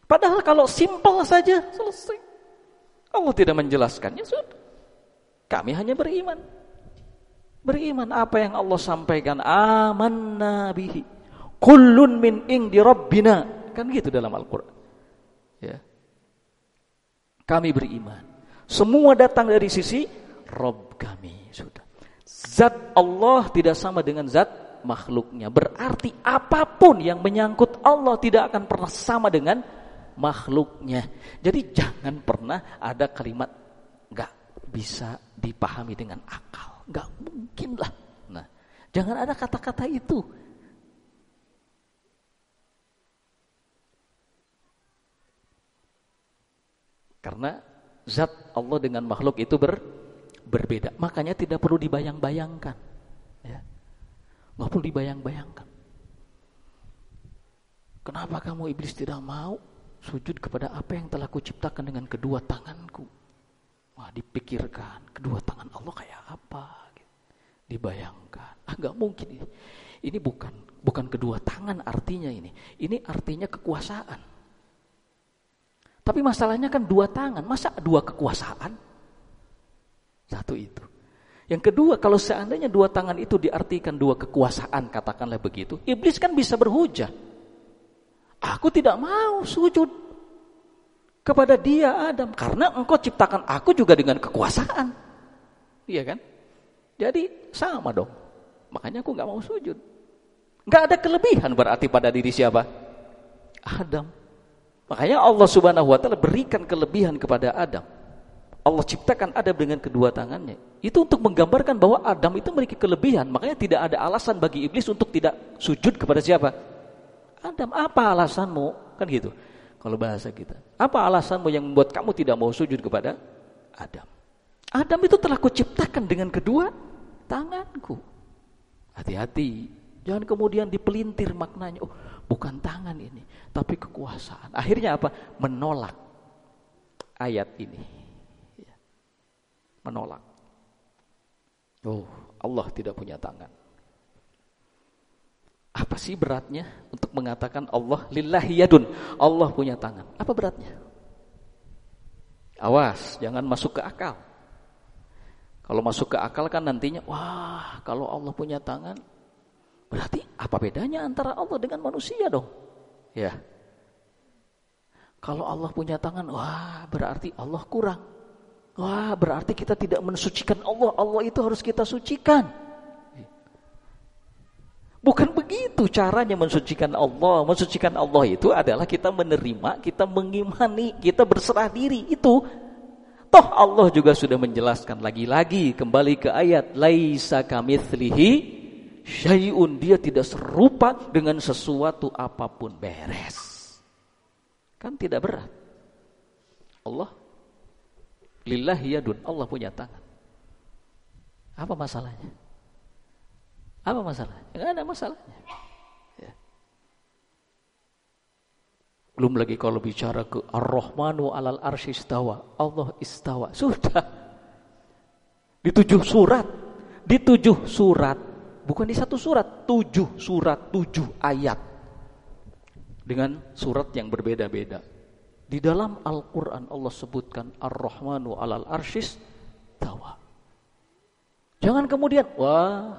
Padahal kalau simpel saja, selesai. Allah tidak menjelaskannya, sudah. Kami hanya beriman. Beriman apa yang Allah sampaikan. Amanna bihi. Kullun min indi rabbina. kan gitu dalam Al-Qur'an. Ya. Kami beriman. Semua datang dari sisi Rob kami. Sudah. Zat Allah tidak sama dengan zat makhluknya. Berarti apa pun yang menyangkut Allah tidak akan pernah sama dengan makhluknya. Jadi jangan pernah ada kalimat nggak bisa dipahami dengan akal. Nggak mungkin lah. Nah, jangan ada kata-kata itu. Karena zat Allah dengan makhluk itu ber, berbeda. Makanya tidak perlu dibayang-bayangkan. Ya. Nggak perlu dibayang-bayangkan. Kenapa kamu iblis tidak mau sujud kepada apa yang telah kuciptakan dengan kedua tanganku? Wah, dipikirkan kedua tangan Allah kayak apa? Dibayangkan. Ah, nggak mungkin ini. Ini bukan bukan kedua tangan artinya ini. Ini artinya kekuasaan. Tapi masalahnya kan dua tangan, masa dua kekuasaan? Satu itu. Yang kedua, kalau seandainya dua tangan itu diartikan dua kekuasaan, katakanlah begitu, iblis kan bisa berhujah. Aku tidak mau sujud kepada dia Adam karena engkau ciptakan aku juga dengan kekuasaan. Iya kan? Jadi sama dong. Makanya aku nggak mau sujud. Nggak ada kelebihan berarti pada diri siapa? Adam. Makanya Allah Subhanahu wa taala berikan kelebihan kepada Adam. Allah ciptakan Adam dengan kedua tangannya. Itu untuk menggambarkan bahwa Adam itu memiliki kelebihan. Makanya tidak ada alasan bagi iblis untuk tidak sujud kepada siapa? Adam, apa alasanmu? Kan gitu. Kalau bahasa kita. Apa alasanmu yang membuat kamu tidak mau sujud kepada Adam? Adam itu telah kuciptakan dengan kedua tanganku. Hati-hati. Jangan kemudian dipelintir maknanya. Oh, bukan tangan ini, tapi kekuasaan. Akhirnya apa? Menolak ayat ini. Menolak. Oh, Allah tidak punya tangan. Apa sih beratnya untuk mengatakan Allah lillahi yadun, Allah punya tangan? Apa beratnya? Awas, jangan masuk ke akal. Kalau masuk ke akal kan nantinya, wah, kalau Allah punya tangan, Berarti apa bedanya antara Allah dengan manusia dong? Ya. Kalau Allah punya tangan, wah berarti Allah kurang. Wah berarti kita tidak mensucikan Allah. Allah itu harus kita sucikan. Bukan begitu caranya mensucikan Allah. Mensucikan Allah itu adalah kita menerima, kita mengimani, kita berserah diri. Itu Toh Allah juga sudah menjelaskan lagi-lagi kembali ke ayat laisa kamitslihi syai'un dia tidak serupa dengan sesuatu apa pun beres. Kan tidak berat. Allah lillahi yadun, Allah punya tangan. Apa masalahnya? Apa masalahnya? Enggak ada masalahnya. Ya. Belum lagi kalau bicara ke Ar-Rahmanu alal arsy istawa. Allah istawa. Sudah. Di tujuh surat. Di tujuh surat bukan di satu surat, tujuh surat, tujuh ayat dengan surat yang berbeda-beda. Di dalam Al-Quran Allah sebutkan Ar-Rahmanu alal arshis tawa. Jangan kemudian, wah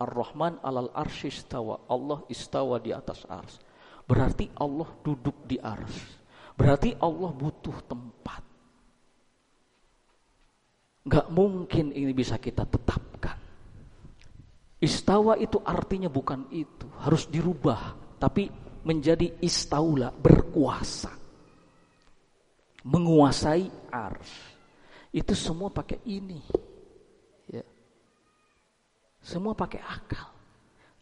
Ar-Rahman alal arshis tawa. Allah istawa di atas ars. Berarti Allah duduk di ars. Berarti Allah butuh tempat. Gak mungkin ini bisa kita tetapkan. Istawa itu artinya bukan itu, harus dirubah, tapi menjadi istaula, berkuasa. Menguasai ars. Itu semua pakai ini. Ya. Semua pakai akal.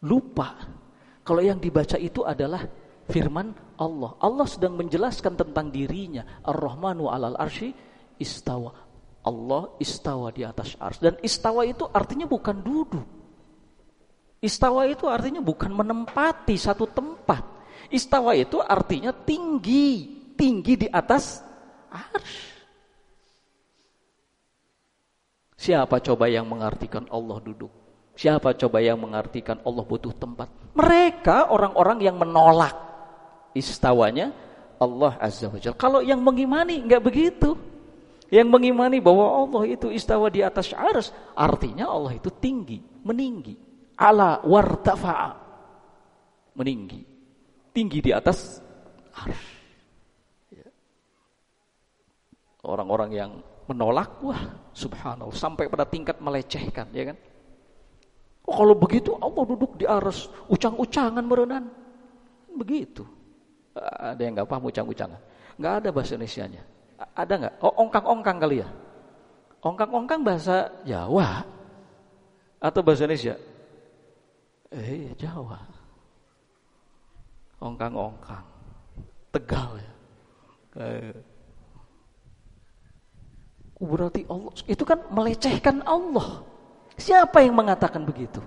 Lupa kalau yang dibaca itu adalah firman Allah. Allah sedang menjelaskan tentang dirinya. Ar-Rahmanu alal arsy istawa. Allah istawa di atas ars. Dan istawa itu artinya bukan duduk. Istawa itu artinya bukan menempati satu tempat. Istawa itu artinya tinggi, tinggi di atas ars. Siapa coba yang mengartikan Allah duduk? Siapa coba yang mengartikan Allah butuh tempat? Mereka orang-orang yang menolak istawanya Allah Azza wa Jalla. Kalau yang mengimani enggak begitu. Yang mengimani bahwa Allah itu istawa di atas ars, artinya Allah itu tinggi, meninggi ala wartafa'a meninggi tinggi di atas arsh. Ya. Orang-orang yang menolak, wah subhanallah, sampai pada tingkat melecehkan, ya kan? Oh, kalau begitu Allah duduk di aras, ucang-ucangan merenan. Begitu. Ada yang nggak paham ucang-ucangan? Nggak ada bahasa Indonesia-nya. Ada nggak? Oh, ongkang-ongkang kali ya? Ongkang-ongkang bahasa Jawa atau bahasa Indonesia? Eh, Jawa. Ongkang-ongkang. Tegal ya. Eh. Berarti Allah itu kan melecehkan Allah. Siapa yang mengatakan begitu?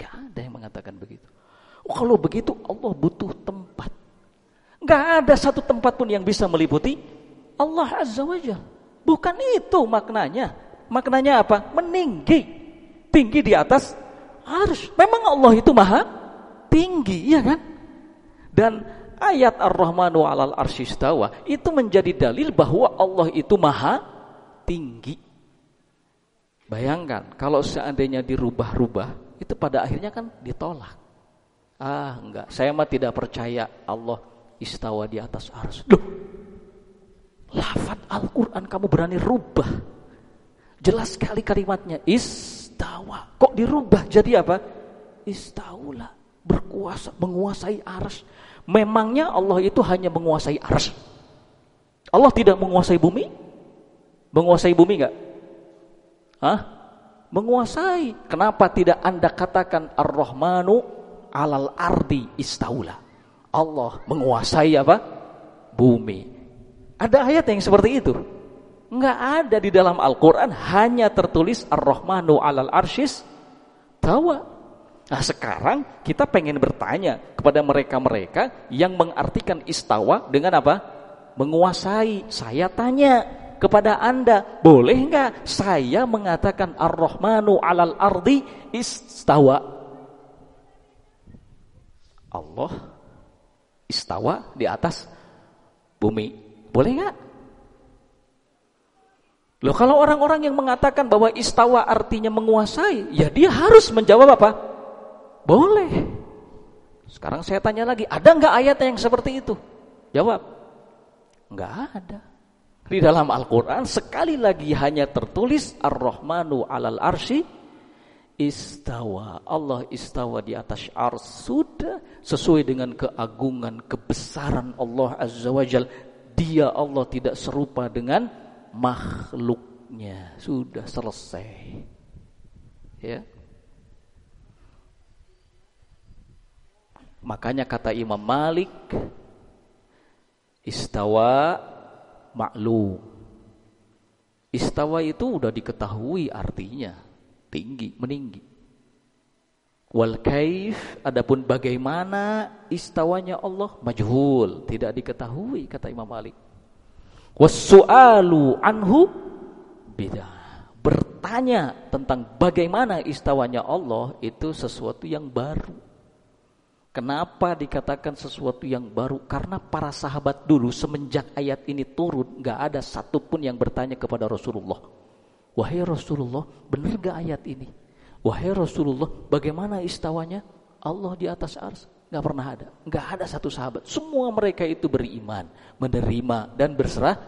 Gak ada yang mengatakan begitu. Oh, kalau begitu Allah butuh tempat. Gak ada satu tempat pun yang bisa meliputi Allah Azza wa Bukan itu maknanya. Maknanya apa? Meninggi. Tinggi di atas harus. Memang Allah itu maha tinggi, ya kan? Dan ayat Ar-Rahmanu 'alal arsyistawa itu menjadi dalil bahwa Allah itu maha tinggi. Bayangkan kalau seandainya dirubah-rubah, itu pada akhirnya kan ditolak. Ah, enggak, saya mah tidak percaya Allah istawa di atas ars. Loh, lafat Al-Quran kamu berani rubah. Jelas sekali kalimatnya, istawa. Kok dirubah jadi apa? Istaula, berkuasa, menguasai ars. Memangnya Allah itu hanya menguasai ars. Allah tidak menguasai bumi? Menguasai bumi enggak? Hah? Menguasai. Kenapa tidak Anda katakan Ar-Rahmanu alal ardi istaula? Allah menguasai apa? Bumi. Ada ayat yang seperti itu? Enggak ada di dalam Al-Qur'an, hanya tertulis Ar-Rahmanu alal arsyis tawa. Nah sekarang kita pengen bertanya kepada mereka-mereka yang mengartikan istawa dengan apa? Menguasai. Saya tanya kepada anda, boleh nggak saya mengatakan ar-Rahmanu alal ardi istawa? Allah istawa di atas bumi. Boleh nggak? Loh kalau orang-orang yang mengatakan bahwa istawa artinya menguasai, ya dia harus menjawab apa? Boleh. Sekarang saya tanya lagi, ada nggak ayat yang seperti itu? Jawab. Nggak ada. Di dalam Al-Quran sekali lagi hanya tertulis Ar-Rahmanu alal arshi istawa. Allah istawa di atas ars sudah sesuai dengan keagungan, kebesaran Allah Azza wa Jal. Dia Allah tidak serupa dengan makhluknya. Sudah selesai. Ya. Makanya kata Imam Malik istawa maklum. Istawa itu udah diketahui artinya tinggi, meninggi. Wal kaif adapun bagaimana istawanya Allah majhul, tidak diketahui kata Imam Malik. Wasu'alu anhu bidah. Bertanya tentang bagaimana istawanya Allah itu sesuatu yang baru. Kenapa dikatakan sesuatu yang baru? Karena para sahabat dulu semenjak ayat ini turun, gak ada satupun yang bertanya kepada Rasulullah. Wahai Rasulullah, benar gak ayat ini? Wahai Rasulullah, bagaimana istawanya? Allah di atas ars. Gak pernah ada. Gak ada satu sahabat. Semua mereka itu beriman, menerima, dan berserah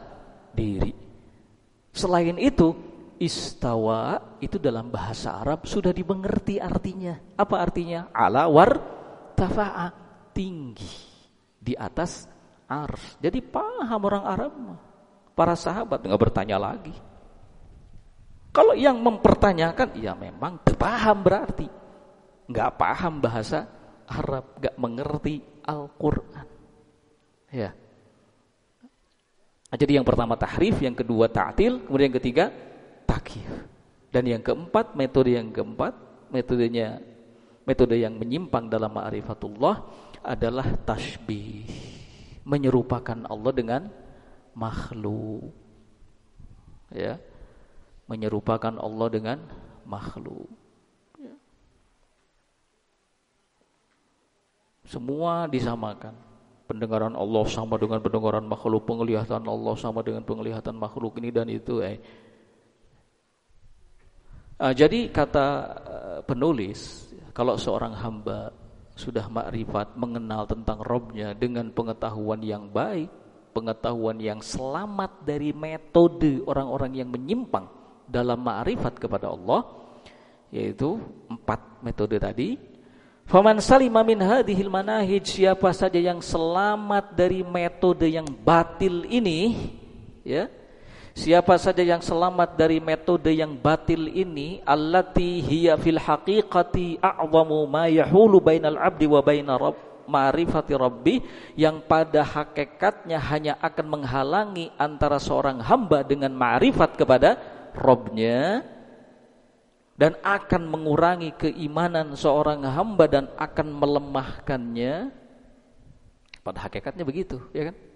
diri. Selain itu, istawa itu dalam bahasa Arab sudah dimengerti artinya. Apa artinya? Ala war irtafa'a tinggi di atas ars. Jadi paham orang Arab. Para sahabat nggak bertanya lagi. Kalau yang mempertanyakan, ya memang paham berarti nggak paham bahasa Arab, nggak mengerti Al-Quran. Ya. Nah, jadi yang pertama tahrif, yang kedua ta'til, kemudian yang ketiga takyif. Dan yang keempat, metode yang keempat, metodenya Metode yang menyimpang dalam ma'rifatullah adalah tasbih. Menyerupakan Allah dengan makhluk. Ya. Menyerupakan Allah dengan makhluk. Ya. Semua disamakan. Pendengaran Allah sama dengan pendengaran makhluk, penglihatan Allah sama dengan penglihatan makhluk ini dan itu. Eh. Uh, jadi kata uh, penulis kalau seorang hamba sudah makrifat mengenal tentang Robnya dengan pengetahuan yang baik, pengetahuan yang selamat dari metode orang-orang yang menyimpang dalam makrifat kepada Allah, yaitu empat metode tadi. Faman salima min hadhil manahij siapa saja yang selamat dari metode yang batil ini, ya, Siapa saja yang selamat dari metode yang batil ini allati hiya fil haqiqati a'zamu ma yahulu bainal abdi wa bainar rabb ma'rifati rabbi yang pada hakikatnya hanya akan menghalangi antara seorang hamba dengan ma'rifat kepada Robnya dan akan mengurangi keimanan seorang hamba dan akan melemahkannya. Pada hakikatnya begitu ya kan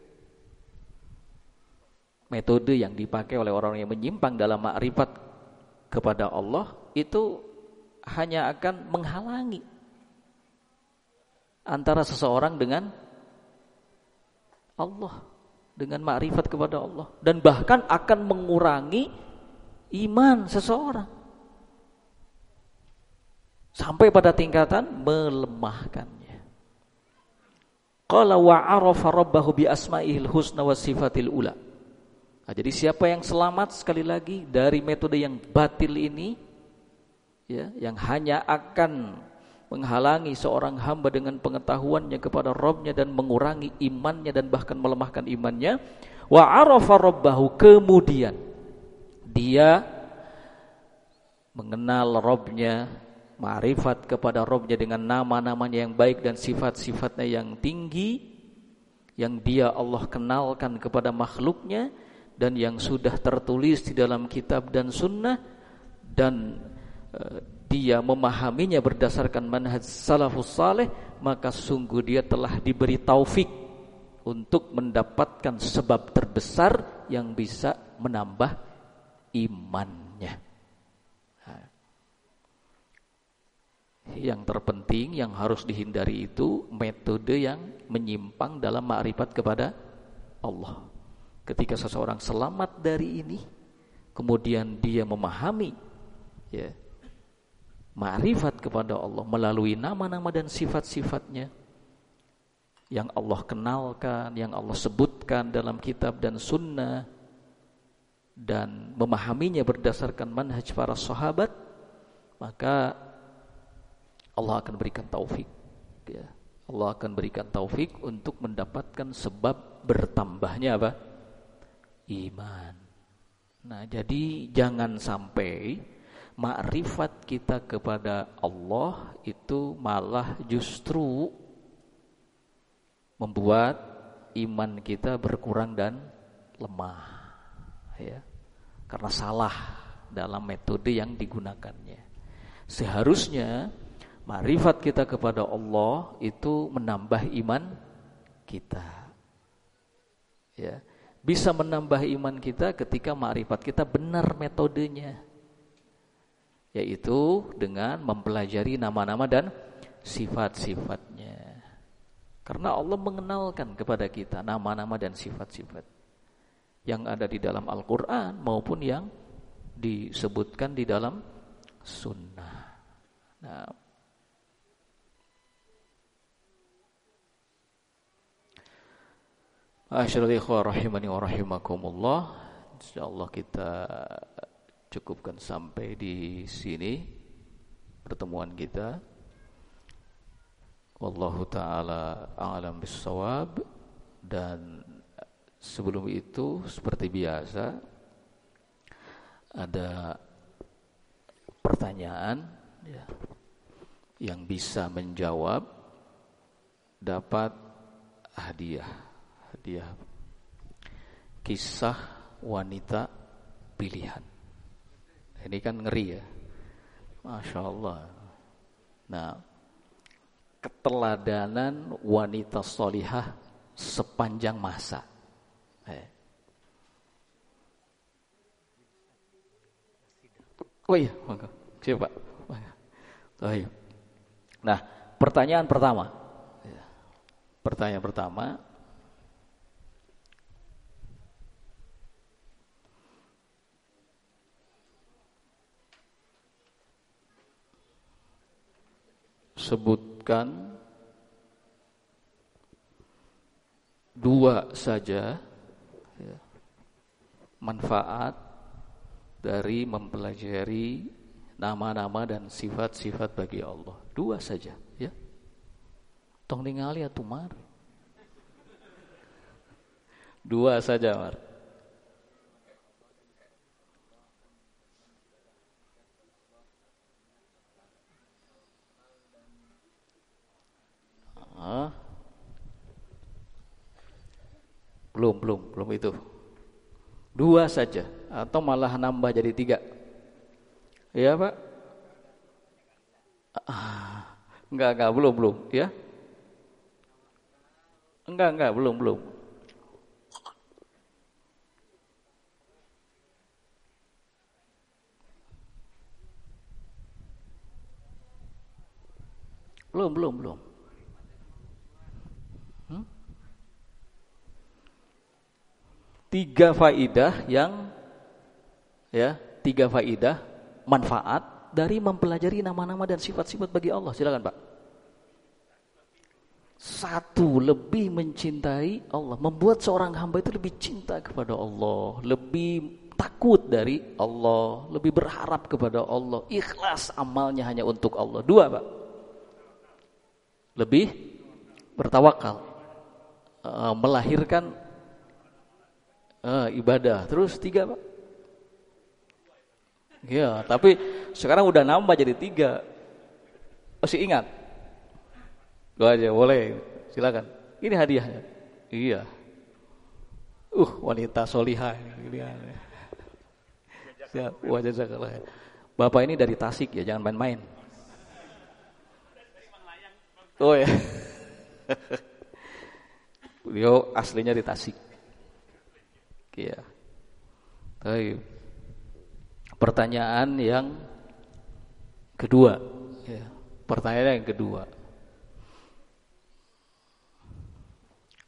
metode yang dipakai oleh orang yang menyimpang dalam makrifat kepada Allah itu hanya akan menghalangi antara seseorang dengan Allah dengan makrifat kepada Allah dan bahkan akan mengurangi iman seseorang sampai pada tingkatan melemahkannya. Qala wa arafa rabbahu bi asma'ihil husna wa sifatil ula. Nah, jadi siapa yang selamat sekali lagi dari metode yang batil ini ya, yang hanya akan menghalangi seorang hamba dengan pengetahuannya kepada Robnya dan mengurangi imannya dan bahkan melemahkan imannya wa arafa rabbahu kemudian dia mengenal Robnya ma'rifat kepada Robnya dengan nama-namanya yang baik dan sifat-sifatnya yang tinggi yang dia Allah kenalkan kepada makhluknya dan yang sudah tertulis di dalam kitab dan sunnah dan uh, dia memahaminya berdasarkan manhaj salafus saleh maka sungguh dia telah diberi taufik untuk mendapatkan sebab terbesar yang bisa menambah imannya. Yang terpenting yang harus dihindari itu metode yang menyimpang dalam makrifat kepada Allah. Ketika seseorang selamat dari ini, kemudian dia memahami ya ma'rifat kepada Allah melalui nama-nama dan sifat-sifatnya yang Allah kenalkan, yang Allah sebutkan dalam kitab dan sunnah dan memahaminya berdasarkan manhaj para sahabat, maka Allah akan berikan taufik. Ya. Allah akan berikan taufik untuk mendapatkan sebab bertambahnya apa? Iman. Nah, jadi jangan sampai makrifat kita kepada Allah itu malah justru membuat iman kita berkurang dan lemah ya. Karena salah dalam metode yang digunakannya. Seharusnya makrifat kita kepada Allah itu menambah iman kita. Ya bisa menambah iman kita ketika makrifat kita benar metodenya. Yaitu dengan mempelajari nama-nama dan sifat-sifatnya. Karena Allah mengenalkan kepada kita nama-nama dan sifat-sifat yang ada di dalam Al-Quran maupun yang disebutkan di dalam sunnah. Nah, Asyarul ikhwah rahimani wa rahimakumullah. Insyaallah kita cukupkan sampai di sini pertemuan kita. Wallahu ta'ala a'lam bisawab Dan sebelum itu seperti biasa Ada pertanyaan ya, Yang bisa menjawab Dapat hadiah dia kisah wanita pilihan. Ini kan ngeri ya. Masya Allah. Nah, keteladanan wanita solihah sepanjang masa. Eh. Oh iya. Coba. Oh iya. Nah, pertanyaan pertama. Pertanyaan pertama, sebutkan dua saja ya, manfaat dari mempelajari nama-nama dan sifat-sifat bagi Allah. Dua saja, ya. Tong ningali atuh Dua saja, Mar. Ah. Belum, belum, belum itu. Dua saja atau malah nambah jadi tiga. Ya, Pak? Ah, enggak, enggak, belum, belum, ya. Enggak, enggak, belum, belum. Belum, belum, belum. Tiga faidah yang ya, tiga faidah manfaat dari mempelajari nama-nama dan sifat-sifat bagi Allah. Silakan, Pak. Satu, lebih mencintai Allah. Membuat seorang hamba itu lebih cinta kepada Allah. Lebih takut dari Allah. Lebih berharap kepada Allah. Ikhlas amalnya hanya untuk Allah. Dua, Pak. Lebih bertawakal. Uh, melahirkan uh, ibadah. Terus tiga, Pak. Ya, tapi sekarang udah nambah jadi tiga. Masih ingat? Doa aja boleh, silakan. Ini hadiahnya. Iya. Uh, wanita solihah. Siap, wajah jazakallah. Bapak ini dari Tasik ya, jangan main-main. Oh ya. Beliau aslinya di Tasik. Iya. Baik. Pertanyaan yang kedua. Ya. Pertanyaan yang kedua.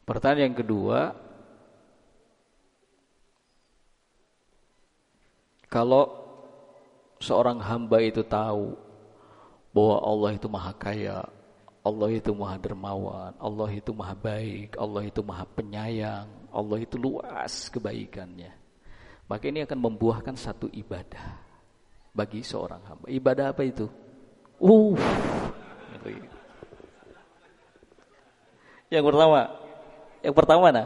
Pertanyaan yang kedua, kalau seorang hamba itu tahu bahwa Allah itu maha kaya, Allah itu maha dermawan, Allah itu maha baik, Allah itu maha penyayang, Allah itu luas kebaikannya. Maka ini akan membuahkan satu ibadah bagi seorang hamba. Ibadah apa itu? Uh, yang pertama yang pertama mana?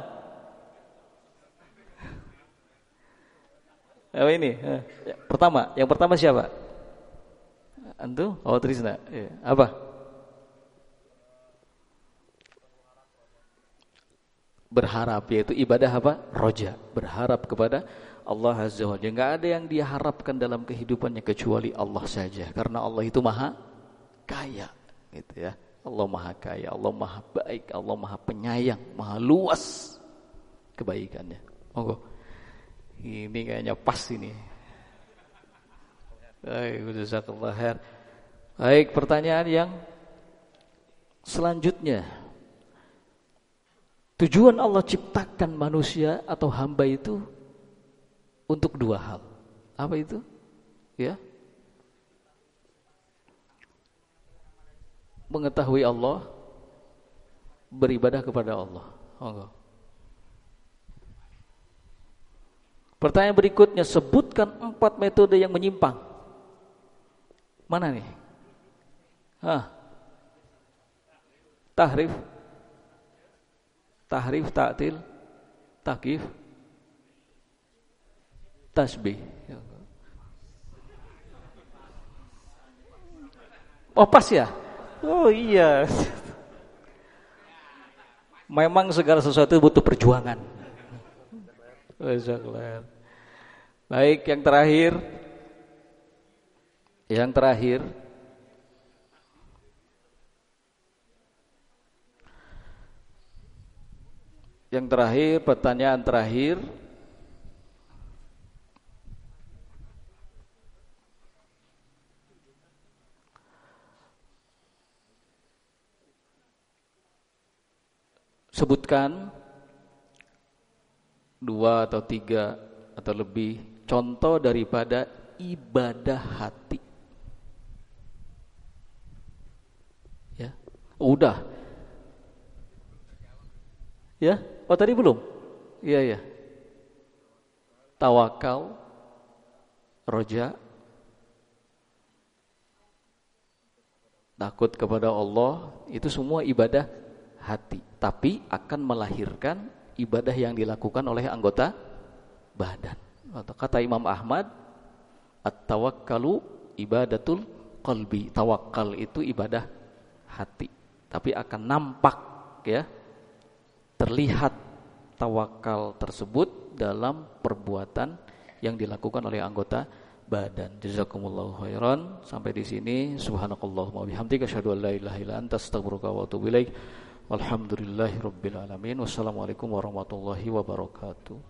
Oh ini, eh, pertama. Yang pertama siapa? Antu? Oh Trisna. Ya. Apa? Berharap yaitu ibadah apa? Roja. Berharap kepada Allah Azza wa Jalla. Ada yang dia harapkan dalam kehidupannya kecuali Allah saja. Karena Allah itu maha kaya. Gitu ya. Allah maha kaya, Allah maha baik, Allah maha penyayang, maha luas kebaikannya. Monggo. Ini kayaknya pas ini. Baik, jazakallah khair. Baik, pertanyaan yang selanjutnya. Tujuan Allah ciptakan manusia atau hamba itu untuk dua hal. Apa itu? Ya, mengetahui Allah, beribadah kepada Allah. Oh. Pertanyaan berikutnya, sebutkan empat metode yang menyimpang. Mana nih? Hah? Tahrif, tahrif, taktil, takif, tasbih. Oh pas ya? Oh iya. Memang segala sesuatu butuh perjuangan. Baik, yang terakhir. Yang terakhir. Yang terakhir, pertanyaan terakhir. sebutkan dua atau tiga atau lebih contoh daripada ibadah hati. Ya, udah. Ya, Oh tadi belum? Iya iya. Tawakal, roja, takut kepada Allah itu semua ibadah hati, tapi akan melahirkan ibadah yang dilakukan oleh anggota badan. Atau kata Imam Ahmad, at-tawakkalu ibadatul qalbi. Tawakal itu ibadah hati, tapi akan nampak ya terlihat tawakal tersebut dalam perbuatan yang dilakukan oleh anggota badan. Jazakumullahu khairan. Sampai di sini subhanakallahumma bihamdika asyhadu an la ilaha illa anta astaghfiruka wa atubu ilaik. Walhamdulillahirabbil alamin. Wassalamualaikum warahmatullahi wabarakatuh.